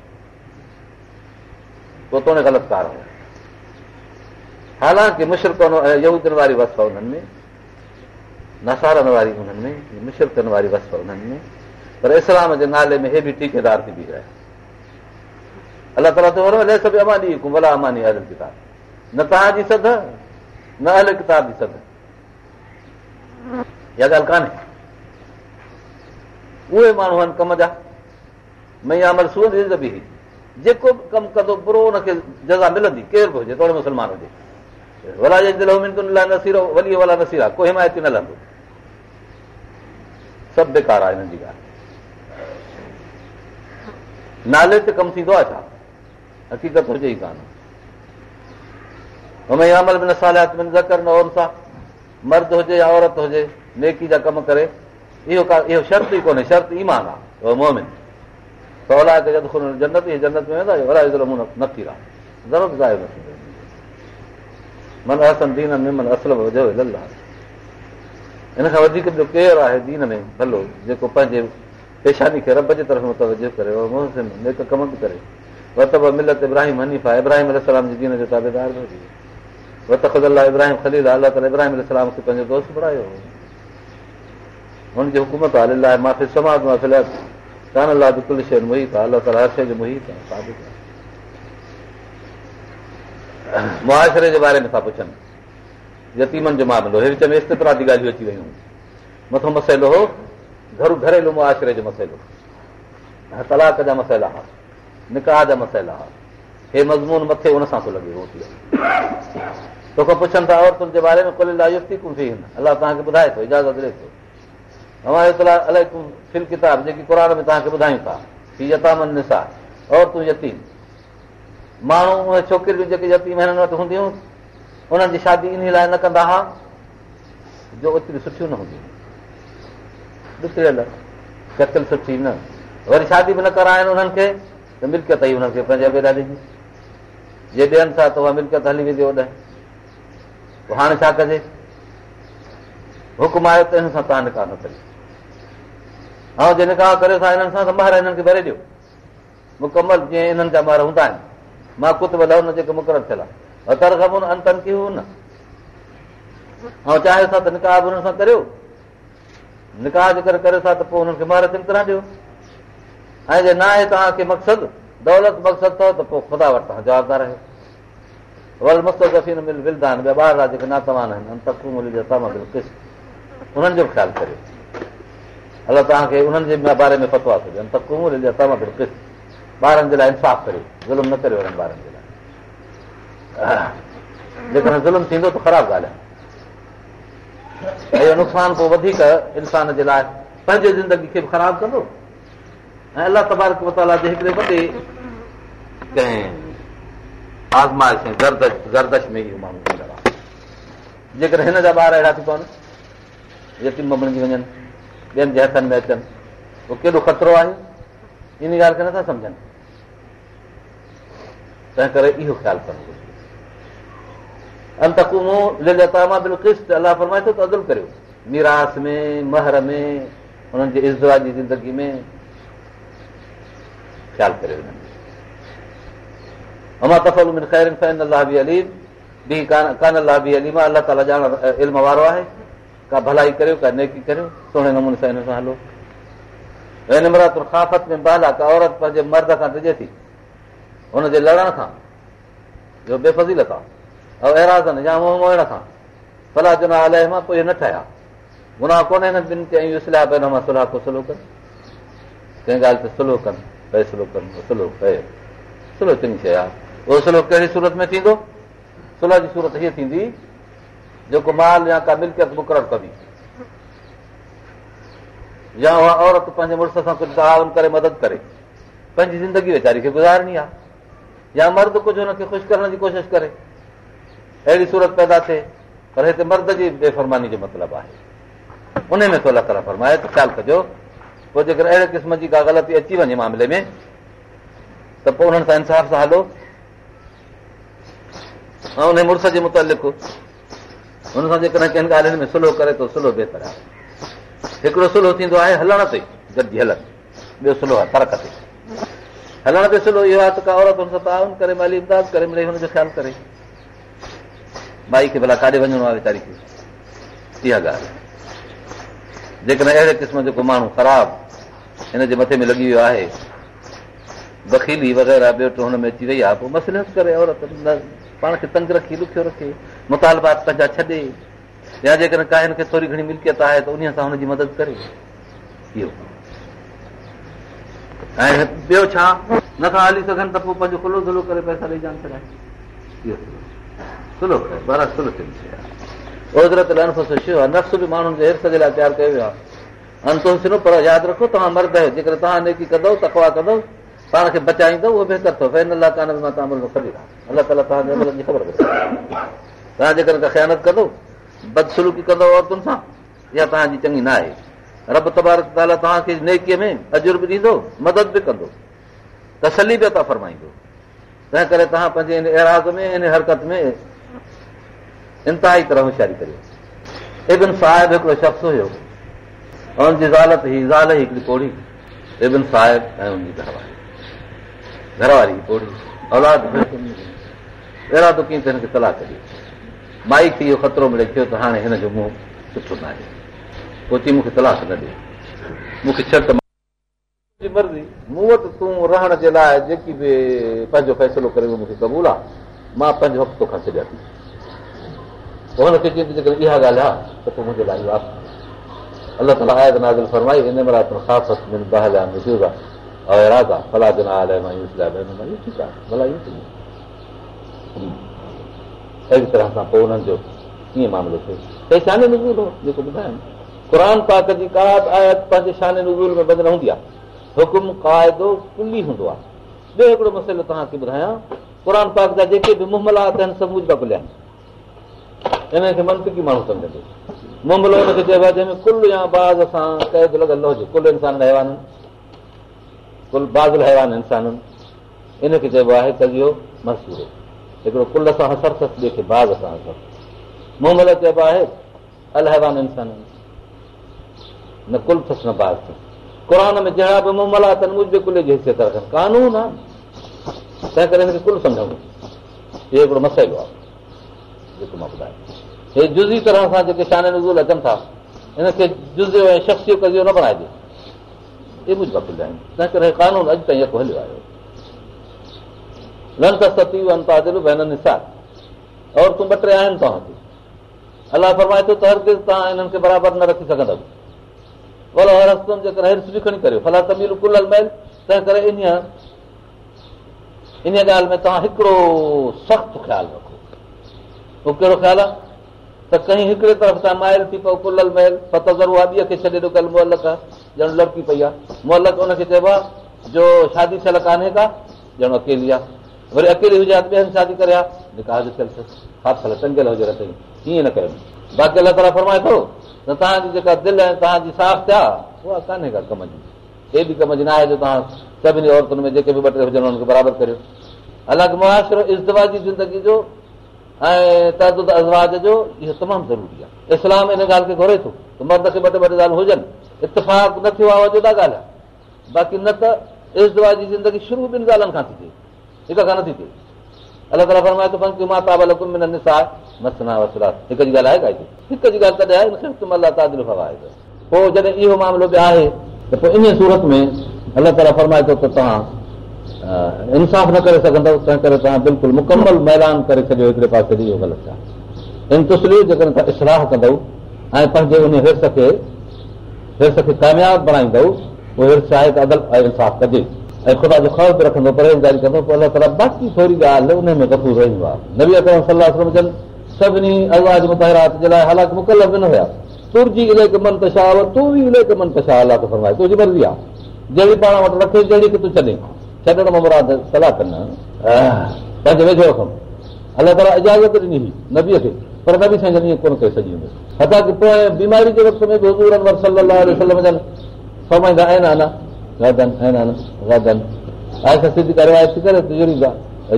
پوءِ توڙي غلط ڪار هو حالانڪه مشرڪن يهودن واري وصف انهن ۾ نسارن واري انهن ۾ مشرڪن واري وصف انهن ۾ پر اسلام جي نالي ۾ هي به ٽيڪيدار ٿي بيهه الله تالا اماني ڀلا اماني هل ڪتاب نه توهان جي سد نه هل ڪتاب جي سد اها ڳالهه ڪانهي اهي ماڻهو آهن ڪم جا سور به جيڪو به ڪم ڪندو برو هن کي جزا ملندي ڪير به هجي ٿورو مسلمان هجي ولا نسيرو ولي والا نسير ڪوئي حمايتي نه لهندو سڀ بيڪار آهي هنن جي ڳالهه نالي تي ڪم ٿيندو آهي ڇا؟ حقيقت هجي ئي ڪانه. عمل ۾ نساليات ۾ ذڪر نه سان. مرد هجي يا عورت هجي نيڪي جا ڪم ڪري. اهو ڪا اهو شرط ئي ڪونهي شرط ايمان آهي مومن. جنت جنت ۾ ويندا نه ٿي رها ضرورت زايو نه ٿيندو من هسن دين ۾ من اصل هن کان وڌيڪ ٻيو ڪير آهي دين ۾ ڀلو جيڪو پنهنجي پيشاني کي رب جي طرف متوجو ڪري محسن نيڪ ڪم به ڪري. وتب ملت ابراهيم هنيفا ابراهيم الارم جي دين جو تابيدار به وت خدا ابراهيم خليل الله تالا ابراهيم الارم کي پنهنجو دوست بڻايو. هن جي حڪومت آهي الله معافي سماج مان في الحال ڪانه الله ڪل شيءِ مهت آهي الله تالا هر شيءِ جو مهت آهي معاشري جي باري ۾ ٿا پڇن. يتيمن جو معاملو هي وچ ۾ استرا جي ڳالهيون اچي ويون. مٿو مسئلو هو گهر گهريلو معاشري جو مسئلو. تلاڪ جا مسئلا هئا نڪاح جا مسئلا هئا هي مضمون مٿي هن سان ٿو لڳي روٽي توکان پڇن ٿا عورتن جي باري ۾ ڪل يڪت ڪل ٿي الله توهان کي ٻڌائي ٿو اجازت ڏئي ٿو. فل ڪتاب جيڪي قر ۾ توهان کي ٻڌايون ٿا. يتامن نسا عورتون يتيم. ماڻهو اهي ڇوڪريون جيڪي يتيم هنن وٽ هونديون انهن جي شادي ان لاءِ نه ڪندا هئا جو اوتري سٺيون نه هونديون سٺي نه. وري شادي به نه ڪرائين انهن کي ته ملڪيت ئي هنن کي پنهنجي ابيرا ڏني جي ڏين ٿا ته اها ملڪيت هلي ويندي اوڏي پوءِ هاڻي ڇا ڪجي حڪم آيو ته هن سان توهان نڪاح نه ڪيو ۽ جي نڪاح ڪريو ٿا هنن سان ته ٻار هنن کي ڀري ڏيو. مڪمل جيئن هنن جا ٻار هوندا آهن. مان ڪت هن جيڪي مقرر ٿيل آهي. نه؟ ۽ چاهيو ٿا ته نڪاح به هن سان ڪريو نڪاح جي ڪري ٿا ته پوءِ هنن کي مار چمڪرا ڏيو. ۽ جي نه آهي توهان کي مقصد دولت مقصد اٿو ته پوءِ خدا وٽ توهان جوابدار آهيو ول مقصد ملندا آهن ٻيا ٻار جيڪي ناتوان آهن انهن جو به خيال ڪريو. الله توهان کي انهن جي باري ۾ پتو آهي ٻارن جي لاءِ انصاف ڪريو ظلم نه ڪريو ٻارن جي لاءِ. جيڪڏهن ظلم ٿيندو ته خراب ڳالهه آهي اهو نقصان پوءِ وڌيڪ انسان جي لاءِ. پنهنجي زندگي کي به خراب ڪندو. ۽ الله تبارڪ متالا جي هڪڙي وڏي ڪنهن آزمائش گردش گردش ۾ اهو ماڻهو ٿيندو آهي جيڪڏهن هن جا ٻار اهڙا ٿي پون يتيم بڻجي وڃن ٻين جي هٿن ۾ اچن پوءِ ڪيڏو خطرو آهي؟ ان ڳالهه کي نٿا سمجهن. تنهن ڪري اهو خيال ڪرڻ گهرجي الله فرمائي ٿو ته ادل ڪريو مراس ۾ مهر ۾ هنن جي ازا جي زندگي ۾ خيال ڪريو اما تفل الله به اليم به ڪانه الله به اليم الله تالا ڄاڻ علم وارو آهي ڪا ڀلائي ڪريو ڪا نيڪي ڪريو سهڻي نموني سان هن سان هلو خافت ۾ بالا ڪا عورت پنهنجي مرد کان ٽجي ٿي هن جي لڙڻ کان جو بيفزيل کان ۽ ايرازن يا موهڻ کان ڦلا چنا الائي مان پوءِ نه ٺهيا گناهه ڪونهي هنن ٻن تي سله ڪو سلو ڪن ڪنهن ڳالهه تي سلو ڪن ڪن آهي اهو سلو ڪهڙي سورت ۾ ٿيندو سله جي سورت هيءَ ٿيندي جيڪو مال يا ڪا ملڪيت مقرر ڪندي يا اها عورت پنهنجي مڙس سان ڪجهه تاون ڪري مدد ڪري پنهنجي زندگي ويچاري کي گزارڻي آهي يا مرد ڪجهه هن کي خوش ڪرڻ جي ڪوشش ڪري اهڙي سورت پيدا ٿئي پر هتي مرد جي بيفرماني جو مطلب آهي. ان ۾ ٿو لڪڙ فرمائي ته خيال ڪجو پوءِ جيڪر اهڙي قسم جي ڪا غلطي اچي وڃي معاملي ۾ ته پوءِ انهن سان انصاف سان هلو. ۽ ان مڙس جي متالق هن سان جيڪڏهن ڪنهن ڳالهين ۾ سلو ڪري ٿو سلو بهتر آهي. هڪڙو سلو ٿيندو آهي هلڻ تي گڏجي هلن. ٻيو سلو آهي ترڪ تي. هلڻ تي سلو اهو آهي ته ڪا عورت هن سان امداد ڪري ملي هن جو خيال ڪري مائي کي ڀلا ڪاڏي وڃڻو آهي ويچاري کي اها ڳالهه جيڪڏهن اهڙي قسم جيڪو ماڻهو خراب هن جي مٿي ۾ لڳي ويو آهي بکيلي وغيره ٻيو ٽي هن ۾ اچي وئي آهي پوءِ مسلي ڪري عورت پاڻ کي تنگ رکي ڏکيو رکي متالبات پنهنجا ڇڏي يا جيڪڏهن ڪا هن کي ٿوري گهڻي ملڪيت آهي ته ان سان هن جي مدد ڪري اهو ۽ ٻيو ڇا نٿا هلي سگهن ته پوءِ پنهنجو کلو سلو ڪري پئسا ڏيئي جان اهو سلو ڪري سلو اوزرت آهي نفس به ماڻهن جي حرص جي لاءِ تيار ڪيو ويو آهي انتو سنو پر ياد رکو توهان مرد آهيو جيڪڏهن توهان نيڪي ڪندؤ تڪوا ڪندؤ پاڻ کي بچائيندو اهو بهتر اٿو فين الله ڪانه مان توهان عمل ڇڏي الله تالا توهان جي عمل جي خبر توهان جيڪڏهن خيانت ڪندو بدسلوڪي ڪندو عورتن سان اها توهان جي چڱي نه آهي رب تبارڪ تالا توهان کي نيڪيءَ ۾ اجر به ڏيندو مدد به ڪندو تسلي به عطا فرمائيندو تنهن ڪري توهان پنهنجي هن ايراز ۾ هن حرڪت ۾ انتهائي طرح هوشياري ڪريو عيبن صاحب هڪڙو شخص هيو ۽ هن جي گهرواري گهرواري پوڙي اولاد ته ڪيئن ته هن کي صلاح ڪڍي مائي کي اهو خطرو ملي ٿيو ته هاڻي هن جو منهن سٺو نه آهي پوءِ چئي مون کي تلاڪ نه ڏي مون کي ڇت مرضي مون وٽ تون رهڻ جي لاءِ جيڪي به پنهنجو فيصلو ڪري مون کي قبول آهي مان پنهنجو هفتو کان ڇڏيان ٿي هن کي چئي جيڪڏهن اها ڳالهه آهي ته پوءِ منهنجي لاءِ الله تالا آيت نازل فرمائي ان ڦلا دن ٺيڪ آهي ڀلا اهو اهڙي طرح سان پوءِ هنن جو ڪيئن معاملو ٿيو شان نزول هو جيڪو ٻڌايو قر پاڪ جي ڪا آيت پنهنجي شان نزول ۾ بند نه هوندي آهي حڪم قاعدو ڪلي هوندو آهي ٻيو هڪڙو مسئلو توهان کي ٻڌايان قر پاڪ جا جيڪي به مهملات آهن سڀ مجبا کليا آهن هن کي منتڪي ماڻهو سمجهندو مملو هن کي چئبو آهي جنهن ۾ ڪل يا باز سان قيد لڳل هجي. ڪل انسان حيوان. ڪل باز حيوان انسانن ان کي چئبو آهي اهو مشهور هڪڙو ڪل سان هسر اٿس ٻئي کي باز سان هسر. ممل چئبو آهي ال حيوان انسان. نه ڪل اٿس نه باز اٿس. قر ۾ جهڙا به ممل ته منهنج ڪل جي حيثيت رکن قانون آهي. تنهن ڪري هن کي ڪل سمجهون اهو هڪڙو مسئلو آهي جيڪو مان ٻڌايان. هي جزي طرح سان جيڪي شان نزول اچن ٿا هن کي جز ۽ شخصي ڪزيو نه بڻائجي. اهي منهنج وڪيل آهن تنهن ڪري قانون اڄ تائين جيڪو هليو آهي ته ستي ون نسار. اور تون ٻه ٽي آهن توهان کي الله فرمائي ٿو ته هر گز توهان هنن کي برابر نه رکي سگهندؤ. ڀلو هر هفتن جي ڪري حرص به کڻي ڪريو. ڦلا تميل ڪل مهل تنهن ڪري ان ان ڳالهه ۾ توهان هڪڙو سخت خيال رکو پوءِ ڪهڙو خيال آهي؟ ته ڪهين هڪڙي طرف سان مائل ٿي پئي ڪلل مهل پت ضرور آهي ٻيءَ کي ڇڏي ڏيو ڪلهه مئلڪ آهي ڄڻ لڙڪي پئي آهي. مئلڪ هن کي چئبو آهي جو شادي ٿيل ڪانهي ڪا؟ ڄڻ اڪيلي آهي. وري اڪيلي هجي ٻين شادي ڪري ها نڪاح جو ٿيل ٿيل ٽنگيل هجي رکي ائين نه ڪيو. باقي الله تالا فرمائي ٿو ته توهان جي جيڪا دل ۽ توهان جي صاف ٿيا اها ڪانهي ڪا ڪم جي. به ڪم جي نه آهي جو توهان سڀني عورتن ۾ جيڪي به ٻه ٽي هجن هن کي برابر ڪريو. الڳ معاشرو ازتواجي زندگي جو ۽ تهد ازواج جو اهو تمام ضروري آهي. اسلام ان ڳالهه کي گهري ٿو. ته مرد کي ٻه ٽي ٻه ٽي ڳالهه هجن. اتفاق نه ٿيو آهي جدا ڳالهه آهي باقي نه ته ازتواجي زندگي شروع ٻن ڳالهين کان ٿي ٿئي. هڪ کان نٿي ٿئي. الله تالا فرمائي ٿو پنهنجو ماتا مسنا وسلا هڪ جي ڳالهه آهي هڪ جي ڳالهه تڏهن آهي؟ الله تادل فوائي پوءِ جڏهن اهو معاملو به آهي ته پوءِ ان سورت ۾ الله تالا فرمائي ٿو ته توهان انصاف نه ڪري سگهندؤ تنهن ڪري توهان بلڪل مڪمل ميدان ڪري ڇڏيو هڪڙي پاسي اهو غلط آهي. ان تسلير جيڪڏهن توهان اصلاح ڪندؤ ۽ پنهنجي ان حرص کي حرص کي ڪامياب بڻائيندو اهو حرص آهي ته عدل ۽ انصاف ڪجي. ۽ خدا جو خوف به رکندو پرهيزگاري ڪندو پوءِ الله تالا باقي ٿوري ڳالهه ان ۾ گفور رهندو آهي. نبي اڪرم صلاح سمجهن سڀني ازواج متهرات جي لاءِ حالات مڪل به نه هئا. ترجي من تون فرمائي تنهنجي مرضي آهي. جهڙي پاڻ وٽ رکي جهڙي ڪه تون ڇڏي ڇڏڻ ۾ مراد صلاح ڪن پنهنجي ويجهو رکون الله تالا اجازت ڏني هئي نبيءَ کي پر نبي سان ائين ڪونه ڪري سگهي ويندو هٿا ڪه پوءِ بيماري جي وقت ۾ به حضور انور صلاح جن فرمائيندا آهن آنا گادن آهن گادن آيشا سڌي ڪا روايت ٿي ڪري تجربا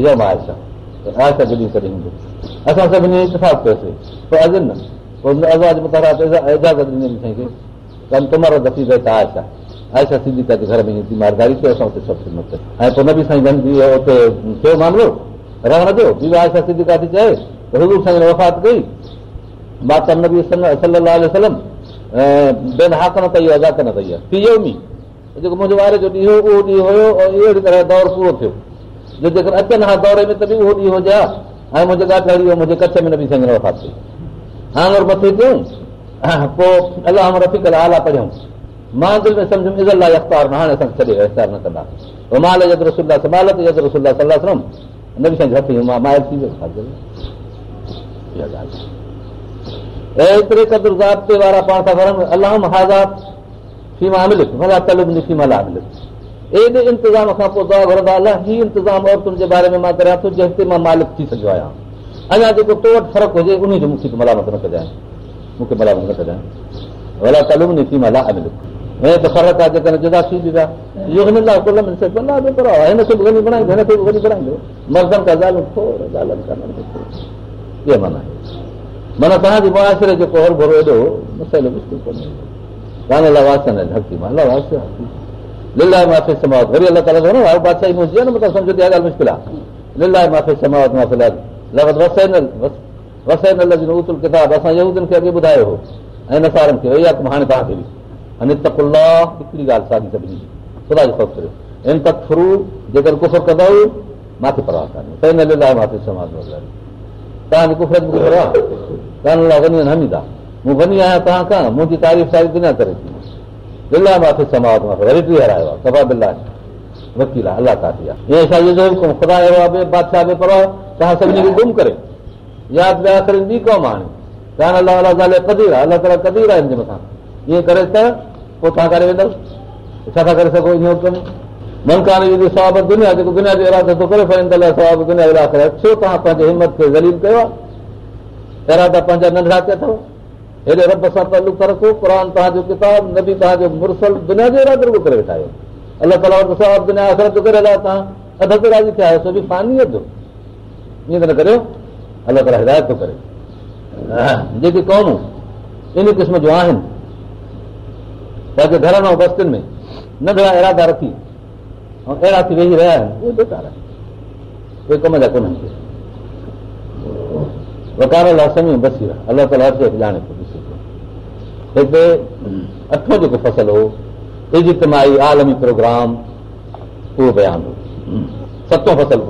يم آيشا آيشا جڏهن ڪڏهن هوندو اسان سڀني اتفاق ڪيوسين پوءِ اڄ نه پوءِ ازاج متارا اجازت ڏني سائين کي تمارو دفعي گئي ته آيشا آيشا سنڌي جي گهر ۾ بيمارداري ٿيو اسان هتي سڀ ۽ پوءِ نه به سائين جن هتي ٿيو معاملو رهڻ جو ٻي آيشا سنڌي ڪا ٿي چئي حضور سائين وفات ڪئي ماتا نبي صلاح سلم بين هاڪ نه اٿئي ازات نه اٿئي آهي پيئو مي جيڪو منهنجي واري جو ڏينهن اهو ڏينهن هيو ۽ اهڙي طرح دور پورو ٿيو جو جيڪر اچن ها دوري ۾ ته به اهو ڏينهن هجي ها ۽ منهنجي ڳاٺ هڙي منهنجي ڪڇ ۾ نه به سائين وفات ڪئي هاڻي مٿي ڪيون پوءِ الله رفيڪ اعليٰ پڙهيون مان دل ۾ سمجهم عزت لاءِ اختار نه هاڻي نه ڪندا انتظام کان پوءِ ۾ ڪريان ٿو جنهن تي مان مالڪ ٿي سگهيو آهيان اڃا جيڪو تو وٽ فرق هجي ان جو مون کي ملامت نه ڪجانءِ مون کي ملامت نه ڪجانءِ ڀلا جيڪڏهن هن کان کي اڳي ٻڌايو ۽ نسارن کي وئي آهي هاڻي توهان کي به وڃي آهيان توهان کان منهنجي تعريف دنيا ڪري وڪيل آهي الله سڀني کي گم ڪري ياد ٻيا ڪري ٻي ڪوم هاڻي الله الله تالا ڪدير آهي الله تالا ڪدير آهي هن جي مٿان ائين ڪري ته پوءِ توهان ڪري ويندو ڇا ٿا ڪري سگهو ائين حڪم منڪان جي ثواب دنيا جيڪو دنيا جو ارادو ٿو ڪري ثواب دنيا ڇو توهان پنهنجي همت کي ذليل ڪيو آهي ارادا پنهنجا ننڍڙا ڪيا اٿو هيڏي رب سان تعلق رکو قر توهان جو ڪتاب نبي توهان جو مرسل دنيا جو ارادو رڳو ڪري ويٺا آهيو الله تالا وٽ دنيا آخرت ڪري هليا توهان اڌ تي راضي ٿيا آهيو سو به فانيءَ جو ائين ته نه ڪريو الله تالا هدايت ٿو ڪري جيڪي قومون ان قسم جون آهن ۽ بستين ۾. ننڍڙا رکي. اهڙا ويهي رهيا آهن اهي بيڪار آهن ڪوئي ڪم جا ڪونه آهن وڪار لاءِ سمي بسي رها. الله تالا هر شيءِ ڄاڻي ٿو ڏسي ٿو هتي اٺو جيڪو فصل هو اجتماهي عالمي پروگرام اهو ستو فصل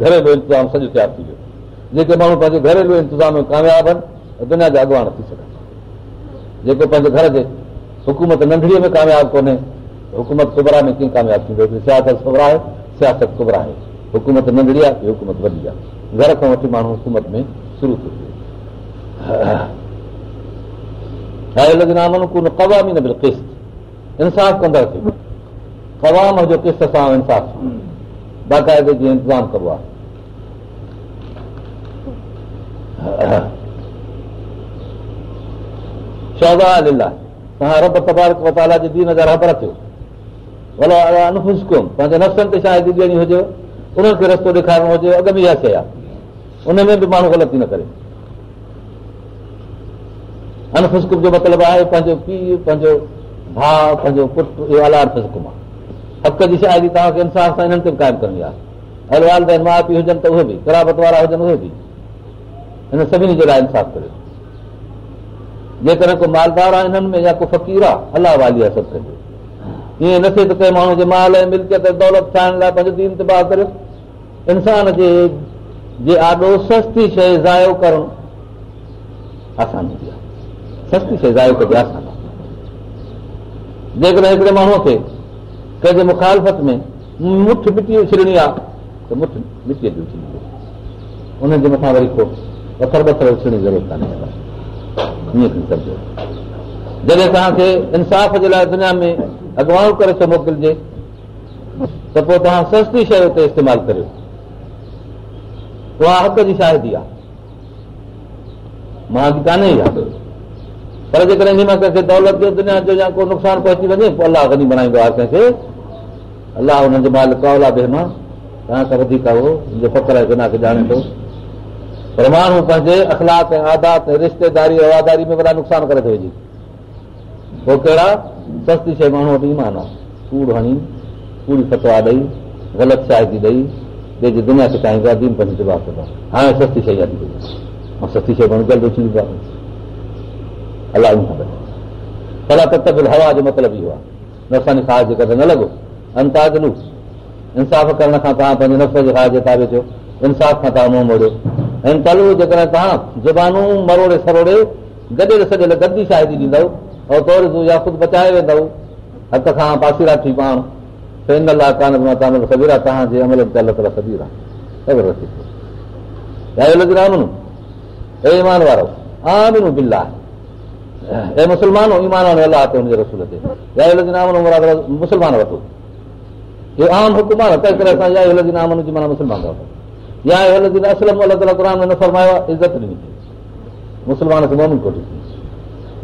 گهريلو انتظام سڄو تيار ٿي ويو جيڪي ماڻهو پنهنجي گهريلو انتظام ڪامياب آهن دنيا جا اڳواڻ ٿي سگهن جيڪو پنهنجي گهر جي حڪومت ننڍڙيءَ ۾ ڪامياب ڪونهي حڪومت ڪبرا ۾ ڪيئن ڪامياب ٿيندو سياست ڪبرا آهي سياست آهي حڪومت ننڍڙي آهي حڪومت وڏي آهي گهر کان وٺي ماڻهو حڪومت ۾ شروع ٿو ٿئي قسط انصاف ٿيو ڪوام جو قسط سان انصاف باقائدي جو انتظام ڪبو آهي شودا توهان ربر ٿيو ڀلا انفسڪم پنهنجي نفسن تي شايد ڏيڻي هجي انهن کي رستو ڏيکارڻو هجي اڳ ۾ اها شيءِ آهي ان ۾ به ماڻهو غلطي نه ڪري انفسڪم جو مطلب آهي پنهنجو پيءُ پنهنجو ڀاءُ پنهنجو پٽ اهو الا انفسڪم آهي حق جي شايد توهان کي انصاف سان انهن تي به قائم ڪرڻي آهي هلوال ماءُ پيءُ هجن ته اهي به ڪرابت وارا هجن اهي به هن سڀني جي لاءِ انصاف ڪريو جيڪڏهن ڪو مالدار آهي هنن ۾ يا ڪو فقير آهي الله والي آهي ائين نه ٿئي ته ڪنهن ماڻهو جي مال ۽ ملڪيت دولت ٺاهڻ لاءِ پنهنجو دين تباهه ڪريو انسان جي جي آڏو سستي شيءِ زايو ڪرڻ آسان هوندي آهي سستي شيءِ زايو ڪجي جيڪڏهن هڪڙي ماڻهوءَ کي ڪنهن جي مکالفت ۾ مٺ مٽي اڇلڻي آهي ته مٺ مٽيءَ اڇلي انهن جي مٿان وري ڪو پٿر پٿر اڇلڻ جي ضرورت ڪانهي ائين ڪرجو جڏهن توهان کي انصاف جي لاءِ دنيا ۾ اڳواڻو ڪري ٿو موڪلجي ته پوءِ توهان سستي شيءِ اتي استعمال ڪريو اها حق جي شاهدي آهي مهانگي ڪانهي آهي پر جيڪڏهن مان ڪنهن کي دولت جو دنيا جو يا ڪو نقصان پهچي وڃي پوءِ الله وڃي بڻائيندو آهي ڪنهن کي الله هنن جو مالڪ اولا به مان توهان کان وڌيڪ آهي گناهه کي ڄاڻي ٿو پر ماڻهو پنهنجي اخلاڪ ۽ آدات ۽ رشتيداري هواداري ۾ وڏا نقصان ڪري ٿو وجهي پوءِ ڪهڙا سستي شيءِ ماڻهو وٽ ايمان آهي ڪوڙ هڻي پوري فتوا ڏيئي غلط شايد ڏيئي جنهن جي دنيا کي آهي هاڻي سستي شيءِ ۽ سستي شيءِ ماڻهو جلدي اچي ويندو آهي الله ڀلا ته هوا جو مطلب اهو آهي نفساني کاد جي ڪري نه لڳو انتاجلو انصاف ڪرڻ کان توهان پنهنجي نفس جي کاد جي تابي ٿيو انصاف کان توهان منهن موڙيو ۽ تلو جيڪڏهن توهان زبانون مروڙي سروڙي گڏيل سڄيل گدي شايد ڏيندؤ ۽ طور تون يا خود بچائي ويندو هٿ کان پاسيرا ٿي پاڻ فين لاءِ ڪانه سبير آهي توهان جي عمل تي الله تالا سبير آهي. ايمان وارو آمنو بلا ۽ مسلمان ايمان الله تي هن جي رسول تي. مسلمان وٺو. اهو عام حڪم آهي تنهن ڪري اسان نامن جي معنيٰ مسلمان وٺو يا اسلم الله تالا قر نه فرمايو آهي عزت ڏني مسلمان کي مومن ڪوٺي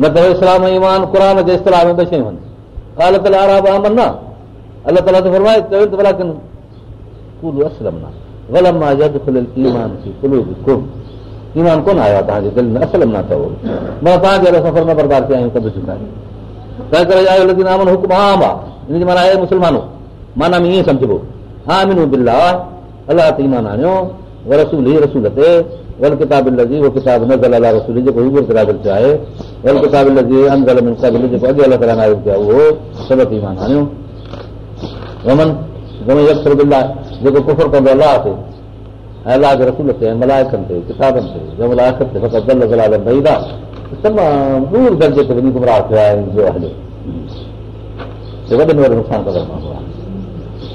نه ته اسلام ايمان قر جي اسلام ۾ ٻه شيون آهن الله تالا آراب امن نه الله تالا ته فرمائي چيو ته ڀلا ڪن ڪول اسلم نه گلم مان يد کليل ايمان ٿي ڪلو به ايمان ڪونه آيو آهي توهان جي دل ۾ اسلم نه اٿو مان توهان جي لاءِ سفر نه برداشت ڪيا آهيون ڪبي چڪا تنهن ڪري آمن حڪم عام آهي هن جي معنيٰ آهي مسلمانو معنيٰ ۾ ائين سمجهبو ها مينو بلا الله تي ايمان آڻيو. جيڪو الله تي وڏي ۾ وڏو نقصان ڪندڙ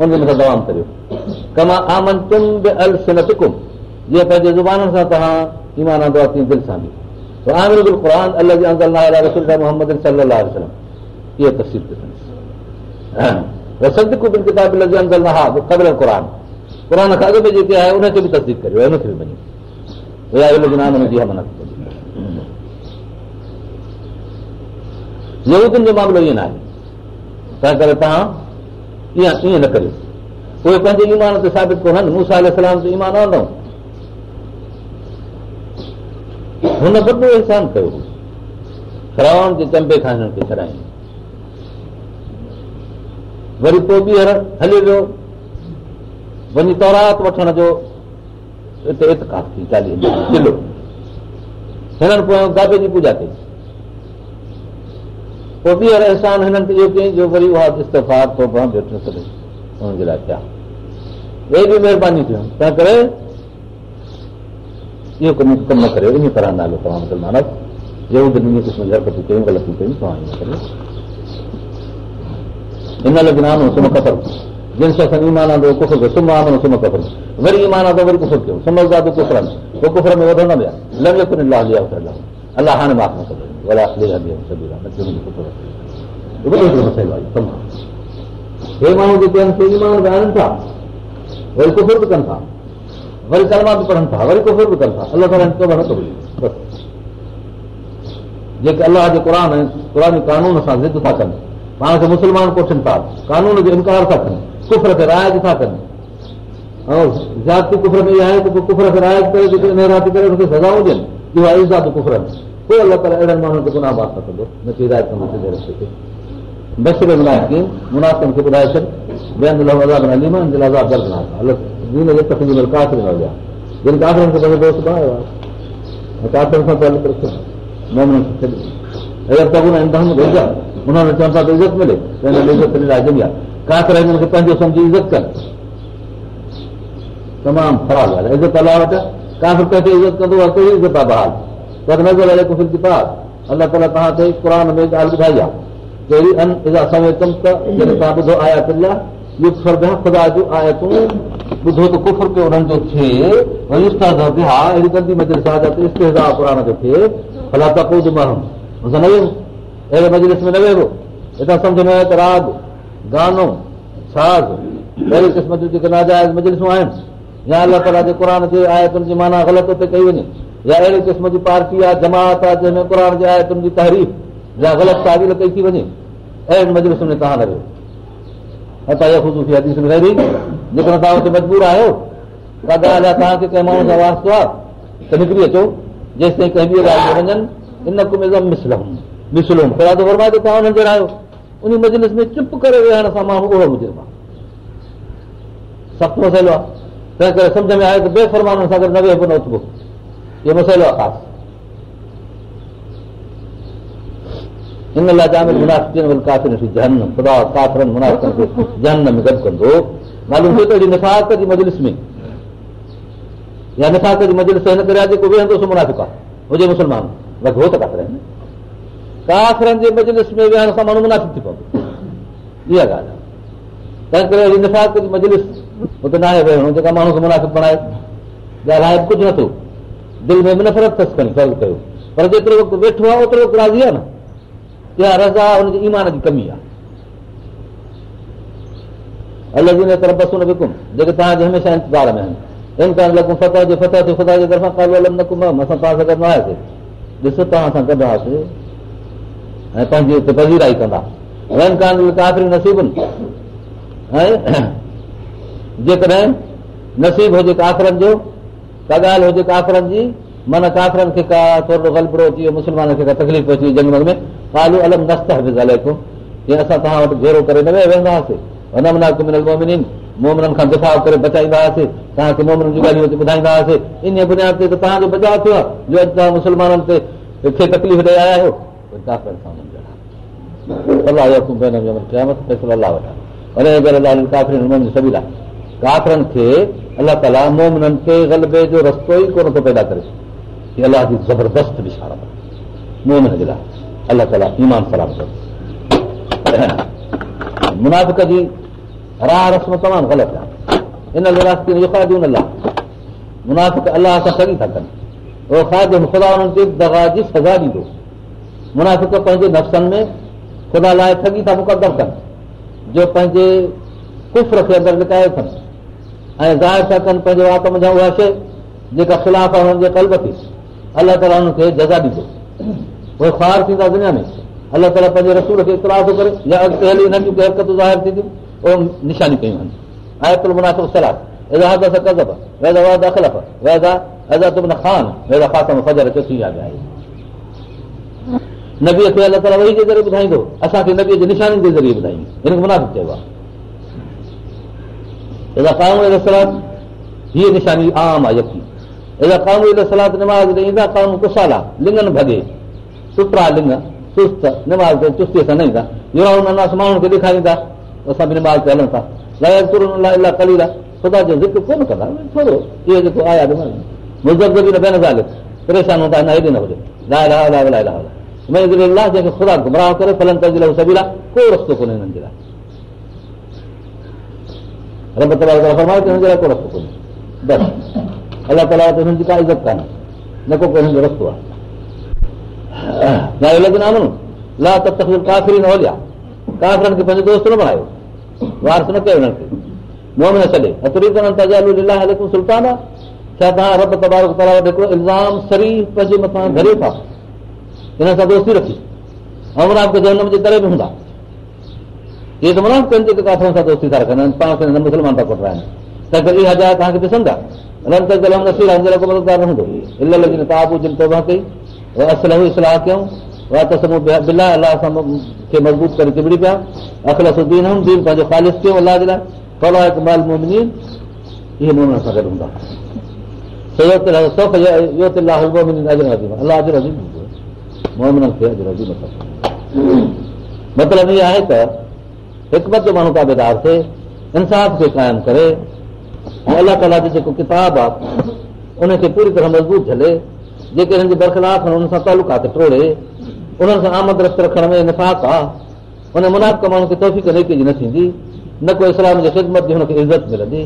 هن جي مٿان دوام ڪريو ڪما آمن تم به ال سنتڪم جيئن پنهنجي زبانن سان توهان ايمان آندو آهي تيئن دل سان به عامر بل قر ال جي اندر رسول محمد صلاح اها تصوير ٿي سدڪ بل ڪتاب لڳي اندر نه ها قبر قر قر کان اڳ ۾ جيڪي آهي ان کي به تصديق ڪريو هن کي به جو معاملو ائين نه آهي تنهن ڪري توهان ائين ائين نه ڪريو اهي پنهنجي ايمان تي ثابت ڪونهن تي ايمان هن وڏو احسان ڪيو فرائن جي چمبي کان هنن کي ڇڏائين وري پوءِ ٻيهر هلي ويو وڃي تورات وٺڻ جو هتي اتڪاف ٿي چاليهه ڪلو هنن پوءِ گابي جي پوڄا ڪئي پوءِ ٻيهر احسان هنن تي اهو ڪيئين جو وري اها استفا هنن جي لاءِ ٿيا اهي به مهرباني ٿيون تنهن ڪري اهو ڪم ڪم نه ڪري ان طرح نالو توهان مسلمان ضرور قسم جي حرڪتون ڪيون غلطيون ڪيون توهان ائين ڪري هن لڳي نانو سم ڪفر جن سان ايمان آندو ڪفر ڪيو سم آندو سم ڪفر وري ايمان آندو وري ڪفر ڪيو سمجهدار به ڪفر پوءِ ڪفر ۾ وڌندا ويا لڳي ڪن الله هاڻي معاف نه هي ماڻهو جيڪي آهن به آڻن ٿا وري ڪفر به ڪن ٿا وري ڪلما به پڙهن ٿا وري ڪفر به ڪن ٿا جيڪي الله جي قر قر قانون سان ضد ٿا ڪن پاڻ کي مسلمان ڪوٺن ٿا قانون جو انڪار ٿا ڪن ڪفر کي راءِ ٿا ڪن ۽ ذاتي ڪفر ۾ اها آهي ته ڪفر کي سزائون ڏين اهو ڪفرن پوءِ الله تالا اهڙن ماڻهن کي گناهه بات نه ڪندو نه ڪه هدايت ڪندو تي بصر جي پنهنجو چون ٿا ته عزت ملي ته پنهنجو سمجهي عزت ڪن تمام خراب وٽ ڪافر ڪنهن کي عزت ڪندو آهي ڪهڙي عزت آهي بحال ته نظر آهي ڪفر جي پار الله تالا توهان کي قر ۾ ڳالهه ٻڌائي آهي ڪهڙي ان ازا سمي ڪم ته جڏهن توهان ٻڌو آيا پيا خدا جون آيتون ٻڌو ته ڪفر پيو انهن جو ٿئي وري ها اهڙي گندي مجلس آهي استيزا قر جو ٿئي ڀلا ته پوءِ نه اهڙي مجلس ۾ نه ويهبو هتان سمجهه ۾ آيو ته راڳ گانو ساز اهڙي قسم جون معنيٰ غلط ڪئي وڃي يا اهڙي قسم جي پارٽي آهي جماعت آهي جنهن ۾ قر جي آيتن جي تهريف يا غلط تعريف ڪئي ٿي وڃي اهڙي مجلس ۾ توهان نه ويهو خشوسي حديث ۾ رهي جيڪڏهن توهان هتي مجبور آهيو ڪا ڳالهه آهي توهان کي ڪنهن ماڻهو سان واستو آهي ته نڪري اچو جيس تائين ڪنهن ٻي ڳالهه ۾ وڃن ان ڪم مسلم مسلوم فراد فرمائي توهان هنن جي رهيو ان مجلس ۾ چپ ڪري ويهڻ سان ماڻهو مجرم آهي سخت مسئلو آهي تنهن ڪري سمجهه ۾ آيو ته بيفرمانن سان گڏ نه ويهبو نه اٿبو اهو مسئلو آهي خاص هن لاءِ جام منافن ڪافر جنهن خدا ڪافرن منافن کي جنهن ۾ گڏ ڪندو معلوم ٿئي ته اهڙي نفاق جي مجلس ۾ يا نفاق جي مجلس هن ڪري آهي جيڪو ويهندو سو منافڪ آهي هجي مسلمان هو ته ڪافر آهن ڪافرن جي مجلس ۾ ويهڻ سان ماڻهو منافڪ ٿي پوندو اها ڳالهه آهي تنهن ڪري نفاق جي مجلس هتي نه آهي ويهڻو جيڪا ماڻهو کي منافڪ بڻائي ڳالهائي ڪجهه نٿو دل ۾ به نفرت اٿس کڻي فرق ڪيو. پر جيترو وقت ويٺو آهي اوترو وقت راضي آهي نه. اها رضا هن جي ايمان جي ڪمي آهي. الڳ ان طرح بسون نه وڪم. جيڪي توهان جي هميشه انتظار ۾ آهن. امڪان لڳون فتح جي فتح تي خدا جي طرفان ڪال الڳ نه ڪم اسان توهان سان گڏ نه آياسين. ڏسو توهان سان گڏ آياسين. ۽ پنهنجي هتي پزيرائي ڪندا. ڪافري نسيبن. ۽ جيڪڏهن نصيب هجي ڪافرن جو ڪا ڳالهه هجي ڪافرن جي معنيٰ ڪافرن کي ٿورو گلبڙو اچي ويو مسلمانن کي تڪليف اچي نست ڪو جيئن اسان توهان وٽ گهيرو ڪري نه ويندا هئاسين مومنن کان دفا ڪري بچائيندا هئاسين ٻڌائيندا هئاسين ان بنياد تي ته توهان جو بچاءُ ٿيو آهي جو توهان مسلمانن تي کي تڪليف ڏيئي آيا ڪافرن کي الله تالا مومنن کي غلبي جو رستو ئي ڪونه ٿو پيدا ڪري هيءَ الله جي زبردست اشارا مومن جي لاءِ الله تالا ايمان سلام ڪري منافڪ جي راهه رسم تمام غلط آهي ان الله منافڪ الله سان ٺڳي ٿا ڪن خاد انهن کي دگا جي سزا ڏيندو منافڪ پنهنجي نفسن ۾ خدا لاءِ ٺڳي ٿا مقدر ڪن جو پنهنجي ڪفر کي اندر لڪائي اٿن ۽ ظاهر ٿا ڪن پنهنجي آتم جا اها شيءِ جيڪا خلاف آهي هنن جي ڪلب ٿي الله تالا هنن کي جزا ڏيندو اهي خوار ٿيندا دنيا ۾. الله تالا پنهنجي رسول کي اتلاهه ٿو ڪري يا اڳتي هلي ننڍيون حرڪتون ظاهر ٿينديون ڪيون آهن نبيءَ کي الله تالا وهي جي ذريعي ٻڌائيندو. اسان کي نبيءَ جي نشاني جي ذريعي ٻڌائيندو. هن کي منافڪ چئبو آهي هيءَ نشاني عام آهي يڪي ايڏا قانون سلاد نماز تي ايندا قانون آهي سٺا لنگ سست نماز تي چستيءَ سان نه ايندا ماڻهن کي ڏيکاريندا اسان به نماز تي هلون ٿا الاهي ڪلي خدا جو ذڪر ڪونه ڪندا ٿورو اهو جيڪو بين پريشان هوندا خدا گمراهه ڪري ڦلن سڀي لاءِ ڪو رستو ڪونهي هنن جي لاءِ بس الله تالا وٽ هنن جي ڪا عزت ڪانهي نه ڪو آهي نه هوليا ڪافرن کي پنهنجو دوست نه بڻايو وارث نه ڪيو ڇا توهان پنهنجي مٿان گهري ٿا هن سان دوستي رکي ۽ هوندا اهي ته مناف ڪن جيڪي ڪافرن سان دوستي ٿا رکن پاڻ کي مسلمان ٿا ڪوٽرائن ته اها جاءِ توهان کي ڏسندا مضبوط ڪري چبڙي پيا پنهنجو خالص ڪيو الله جي لاءِ ڦلا مال مومنين. اهي مومن سان گڏ هوندا مطلب اهو آهي ته حڪمت جو ماڻهو تابيدار ٿئي انصاف کي قائم ڪري ۽ الله تالا جو جيڪو ڪتاب آهي ان کي پوري طرح مضبوط جهلي جيڪي هن جي برخلاف هن سان تالڪات ٽوڙي انهن سان آمد رست رکڻ ۾ نفاق آهي ان مناف ماڻهو کي توفي نيڪي جي نه ٿيندي نه ڪو اسلام جي خدمت جي هن کي عزت ملندي.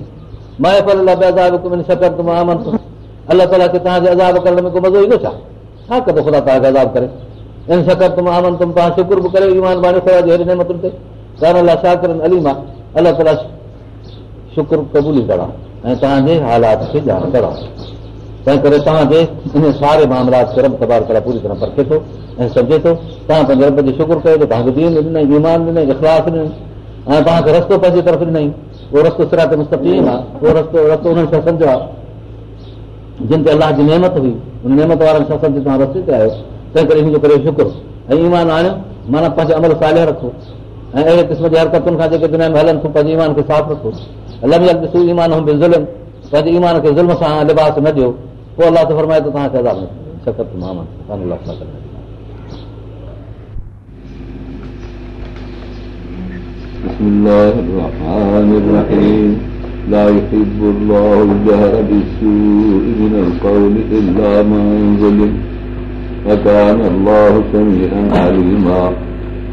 الله تالا کي توهان جي عذاب ڪرڻ ۾ ڪو مزو ايندو ڇا؟ ڇا ڪندو خدا توهان کي عذاب ڪري؟ ان شڪر تم آمن تم توهان شڪر به ڪري تي تالا شڪر قبولي ڪرا ۽ توهان جي حالات کي ڄاڻندڙ آهي تنهن ڪري توهان جي ان ساري ماملات رب تبار ڪري پوري طرح پرکي ٿو ۽ سمجهي ٿو توهان پنهنجي رب جو شڪر ڪيو ته توهان کي دين ڏنئي ايمان ڏنئي اخلاص ڏنئي ۽ توهان کي رستو پنهنجي طرف ڏنئي اهو رستو سرا تي مستقيم آهي اهو رستو رستو انهن سان سمجهو آهي جن تي الله جي نيمت هئي ان نيمت وارن سان سمجهي توهان رستي تي آهيو تنهن ڪري هن جو ڪري شڪر ۽ ايمان آڻيو معنيٰ پنهنجو عمل ساليا رکو ऐं अहिड़े क़िस्म जी हरकतुनि खां जेके दुनिया में हलनि थियूं पंहिंजे ईमान खे साफ़ रखो ॾिसो ईमान ज़ुल्म पंहिंजे ईमान खे ज़ुल्म सां लिबास न ॾियो पोइ अलाह त फरमाए त तव्हांखे अदा शकत मामन بسم الله الرحمن الرحيم لا يحب الله الجهر بالسوء من القول إلا من ظلم وكان الله سميعا عليما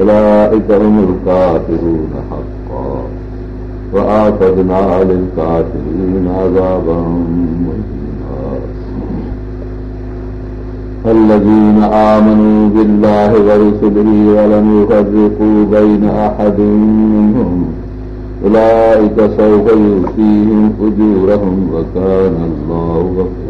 أولئك هم الكافرون حقا. وأعتدنا للكافرين عذابا مهينا. الذين آمنوا بالله ورسله ولم يفرقوا بين أحد منهم أولئك سوف يؤتيهم أجورهم وكان الله غفورا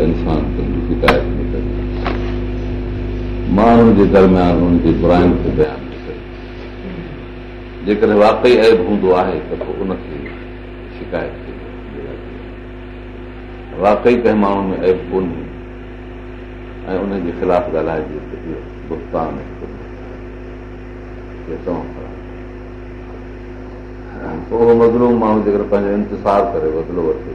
انسان شڪايت نه ڪري ماڻهن جي درميان هنن جي برائن کي بيان نه ڪري جيڪڏهن واقعي ايب هوندو آهي ته پوءِ ان کي شڪايت واقعي ڪنهن ماڻهو ۾ ايب ڪونهي ۽ ان جي خلاف ڳالهائجي ته اهو ڀگتان پوءِ مظلوم ماڻهو جيڪر پنهنجو انتظار ڪري بدلو وٺي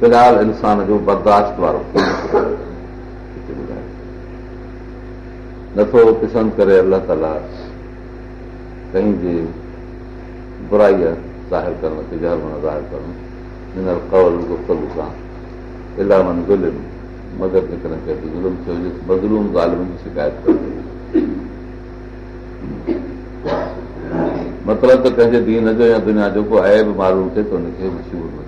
في الحال انسان جو برداشت وارو نٿو پسند ڪري الله تالا ڪنهن جي برائي ظاهر گفتگ سان. الاهه من ظلم مگر ٿيو بدلوم مطلب ته ڪنهن جي دين جو يا دنيا جو ڪو آهي به معلوم ٿئي ته هن کي مشهور نه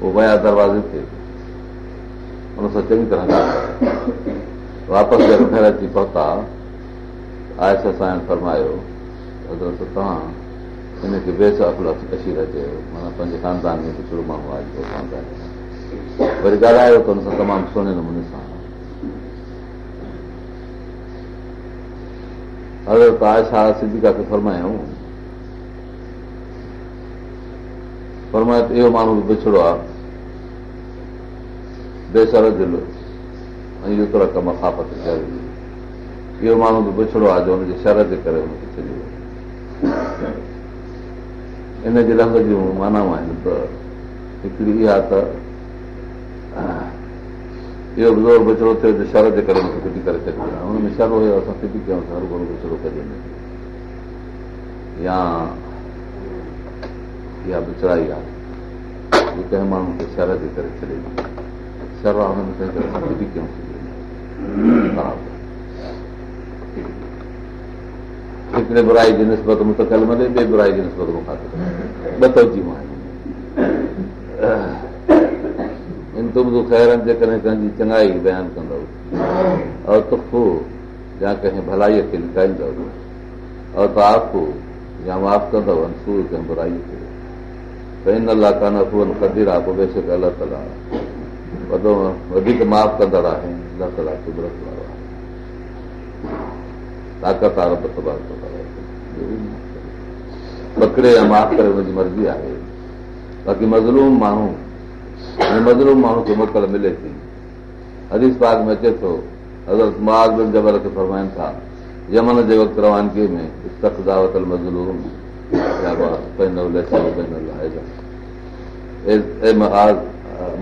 پوءِ ويا دروازي تي هن سان چڱي طرح واپس گهر گهر اچي پهتا آيشا سان فرمايو حضرت توهان هن کي بيسافل اشير چيو معنيٰ پنهنجي خاندان ۾ هڪڙو ماڻهو آهي وري ڳالهايو ته هن سان تمام سهڻي نموني سان. حضرت آيشا سڌڪا کي فرمايون فرمائي ته اهو ماڻهو بڇڙو آهي بيسر دل ۽ اهو طرح ڪم ضروري اهو ماڻهو به بڇڙو آهي جو هن جي شر جي ڪري هن کي ڇڏي ويو ان جي لفظ جون مانائون آهن ته هڪڙي اها ته اهو به زور بڇڙو ٿيو جو شر جي ڪري هن کي ڦٽي ڪري ڇڏي ويو هن ۾ شر هيو اسان ڦٽي ڪيون هر گهڻو بڇڙو ڪجي يا اها بڇڙائي آهي ڪنهن ماڻهو کي شر جي ڪري ڇڏي شر آهي هن ۾ ڪنهن ڪري اسان ڦٽي ڪيون هڪڙي برائي جي نسبت متڪل مڃي ٻئي برائي جي نسبت مون کان ٻه توجيون آهن ان تم خيرن جيڪڏهن ڪنهن جي چڱائي بيان ڪندؤ اور تکو يا ڪنهن ڀلائيءَ کي لڪائيندو اور تافو يا معاف ڪندؤ سور ڪنهن برائي کي ته ان لاءِ ڪانه ڪري هن جي مرضي آهي باقي مظلوم ماڻهو کي موڪل ملي ٿي حديث پاڪ ۾ اچي ٿو حضرت مال بن جبل فرمائن ٿا يمن جي وقت روانگي ۾ استقاوت مظلوم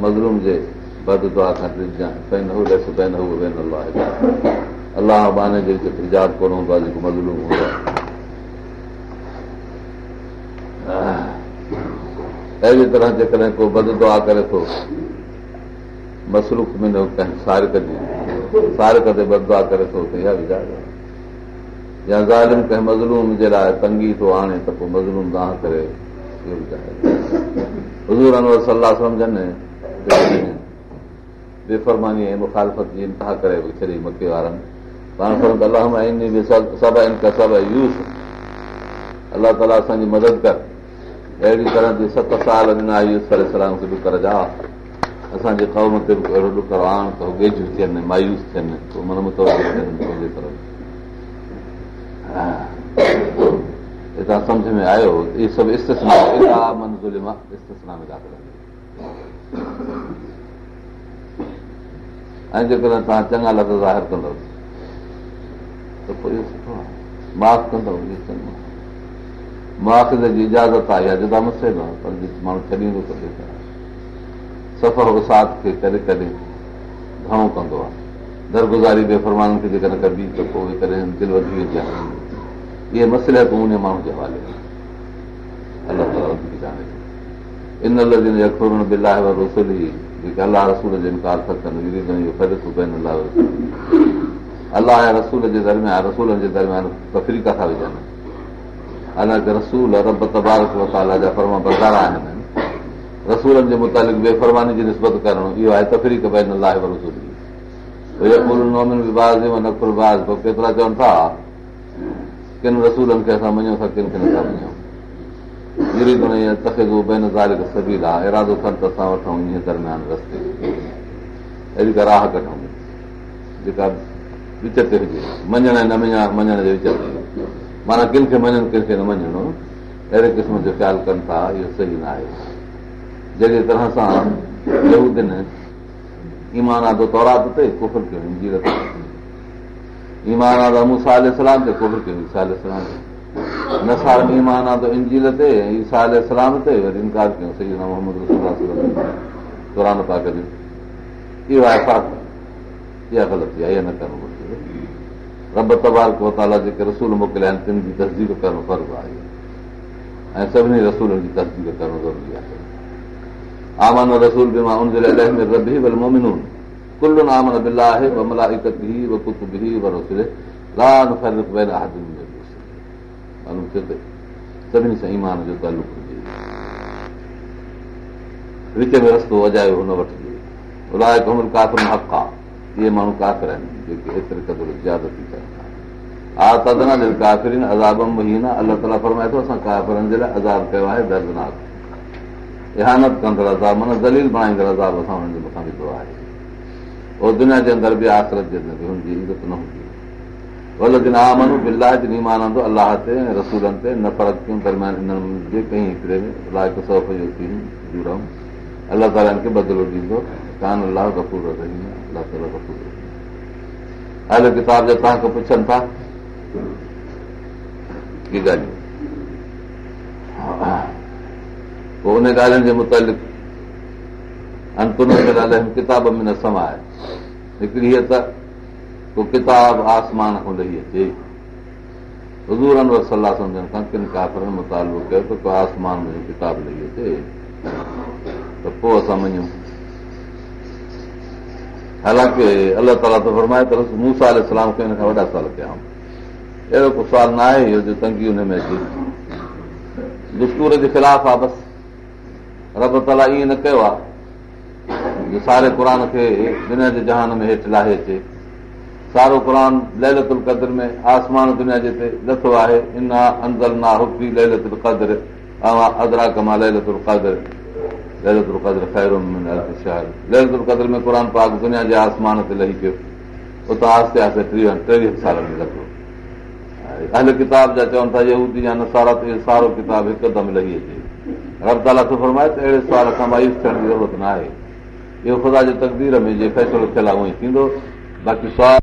مظلوم جي بد دعا کان الله باني جي ايجاد ڪونه هوندو آهي جيڪو مظلوم هوندو آهي اهڙي طرح جيڪڏهن ڪو بد دعا ڪري ٿو مصروف ۾ ڪنهن سارڪ جي سارڪ تي بد دعا ڪري ٿو ته اها به ڳالهه آهي يا ظالم ڪنهن مظلوم جي لاءِ تنگي ٿو آڻي ته پوءِ مظلوم داهه ڪري حضور انور صلاح سمجهن بيفرماني ۽ مکالفت جي انتها ڪري ڇڏي مڪي وارن. پاڻ سڀ سڀ يوز الله تالا اسان جي مدد ڪر. اهڙي طرح جي ست سال ڏنا يوز ڪري سلام کي به ڪر جا. اسان جي قوم تي به اهڙو ڏڪڙ آڻڻ ته گيجون ٿين مايوس ٿين پوءِ من متوجو هتان سمجهه ۾ آيو اهي سڀ استيسنا استيسنا ۾ داخل ۽ جيڪڏهن توهان چڱا لفظ ظاهر ڪندؤ ته پوءِ اهو سٺو آهي معاف ڪندؤ معاف جي اجازت آهي يا جدا مسئلو آهي پر ماڻهو ڇڏيندو ته سفر اساد کي ڪري ڪري گهڻو ڪندو آهي درگزاري بيفرمانن کي جيڪڏهن ڪبي ته پوءِ ڪري دل وڌي ويندي آهي اهي مسئلي تون ان ماڻهو جي حوالي الله تالا ان ئي جيڪي الله رسول جو انڪار ٿا ڪن الله ۽ رسول جي درميان رسولن جي درميان تفريقا ٿا وجهن حالانڪه رسول رب تبارڪ وتالا جا فرما بردار آهن رسولن جي متالق بيفرماني جي نسبت ڪرڻ اهو آهي بين الله رسول نڪرباز ڪيترا چون ٿا ڪن رسولن کي اسان مڃون ٿا ڪن کي نٿا مڃون ارادو ڪن ته اسان وٺون ائين درميان رستي اهڙي ڪا راهه ڪڍون جيڪا وچ تي هجي مڃڻ ۽ نه مڃڻ مڃڻ جي وچ تي معنيٰ ڪن کي مڃن ڪن کي نه مڃڻو اهڙي قسم جو خيال ڪن ٿا اهو صحيح نه آهي جهڙي طرح سان ايمان آدو تورات تي ڪفر ڪيو انجير تي ايمان آدو موسيٰ اسلام تي ڪفر ڪيو ايسا اسلام تي. نسار ايمان آدو انجيل تي ايسا اسلام تي وري انڪار ڪيون صحيح محمد قر پاڪ جو اهو آهي فرق اها غلطي آهي اها نه ڪرڻ گهرجي. رب تبارڪ وتالا جيڪي رسول موڪليا آهن تن جي تصديق ڪرڻ فرق آهي. ۽ سڀني رسولن جي تصديق ڪرڻ ضروري آهي. آمن رسول به مان ان جي لاءِ ۾ ربي ول مومنون ڪل آمن بلا آهي و ملائڪت به و ڪت به و رسول لا نفرت بين عهدن معلوم ٿيو ته سڀني سان ايمان جو تعلق هجي وچ ۾ رستو اجايو نه وٺجي الله تالا فرمائي ٿو اسان ڪافرن جي لاءِ عذاب ڪيو آهي دردناڪ اهانت ڪندڙ عذاب معنيٰ دليل بڻائيندڙ عذاب اسان هنن جي مٿان وڌو آهي اهو دنيا جي اندر به آخرت جي اندر به هن جي عزت نه هوندي ولدن آمنو بلاهه جي ايمان آندو الله تي ۽ رسولن تي نه فرق ڪيون درميان هنن جي ڪئي هڪڙي ۾ الله هڪ سؤ جڙئون الله تالا هن کي بدلو ڏيندو ڪانه الله گفور رهي الله تالا گفور هل ڪتاب جا توهان کي پڇن ٿا ڪه ڳالهيون پوءِ ان ڳالهين جي متالق انتن ڪتاب ۾ نه سمائي هڪڙي هيءَ ته ڪتاب آسمان کان لهي اچي. حضور انور صلاح سمجهن کان ڪن ڪافرن مطالبو ڪيو ته ڪو آسمان ڪتاب لهي اچي. ته پوءِ اسان مڃون حالانڪه الله تالا ته فرمائي ته موسيٰ اسلام کي هن کان وڏا سال ڪيا اهڙو ڪو سوال نه آهي اهو جو تنگي هن ۾ اچي. دستور جي خلاف آهي بس. رب تالا ائين نه ڪيو آهي ساري قر کي دنيا جي جهان ۾ هيٺ لاهي اچي. سارو قر ليلتل قدر ۾ آسمان دنيا جي تي لٿو آهي. انا اندر نا هڪي ليلتل قدر. ادرا ڪما ليلتل قدر. ليلتل قدر خير ليلتل قدر ۾ قر پاڪ دنيا جي آسمان تي لهي پيو. اتان آستي آستي ٽيهه ٽيويهه سال ۾ لٿو اهل ڪتاب جا چون ٿا يودي يا نسارا تي سارو ڪتاب هڪدم لهي اچي. رب تالا ٿو فرمائي ته اهڙي سوال کان مايوس ٿيڻ جي ضرورت نه آهي اهو خدا جي تڪدير ۾ جيئن فيصلو ٿيل آهي اهو ئي ٿيندو باقي سوال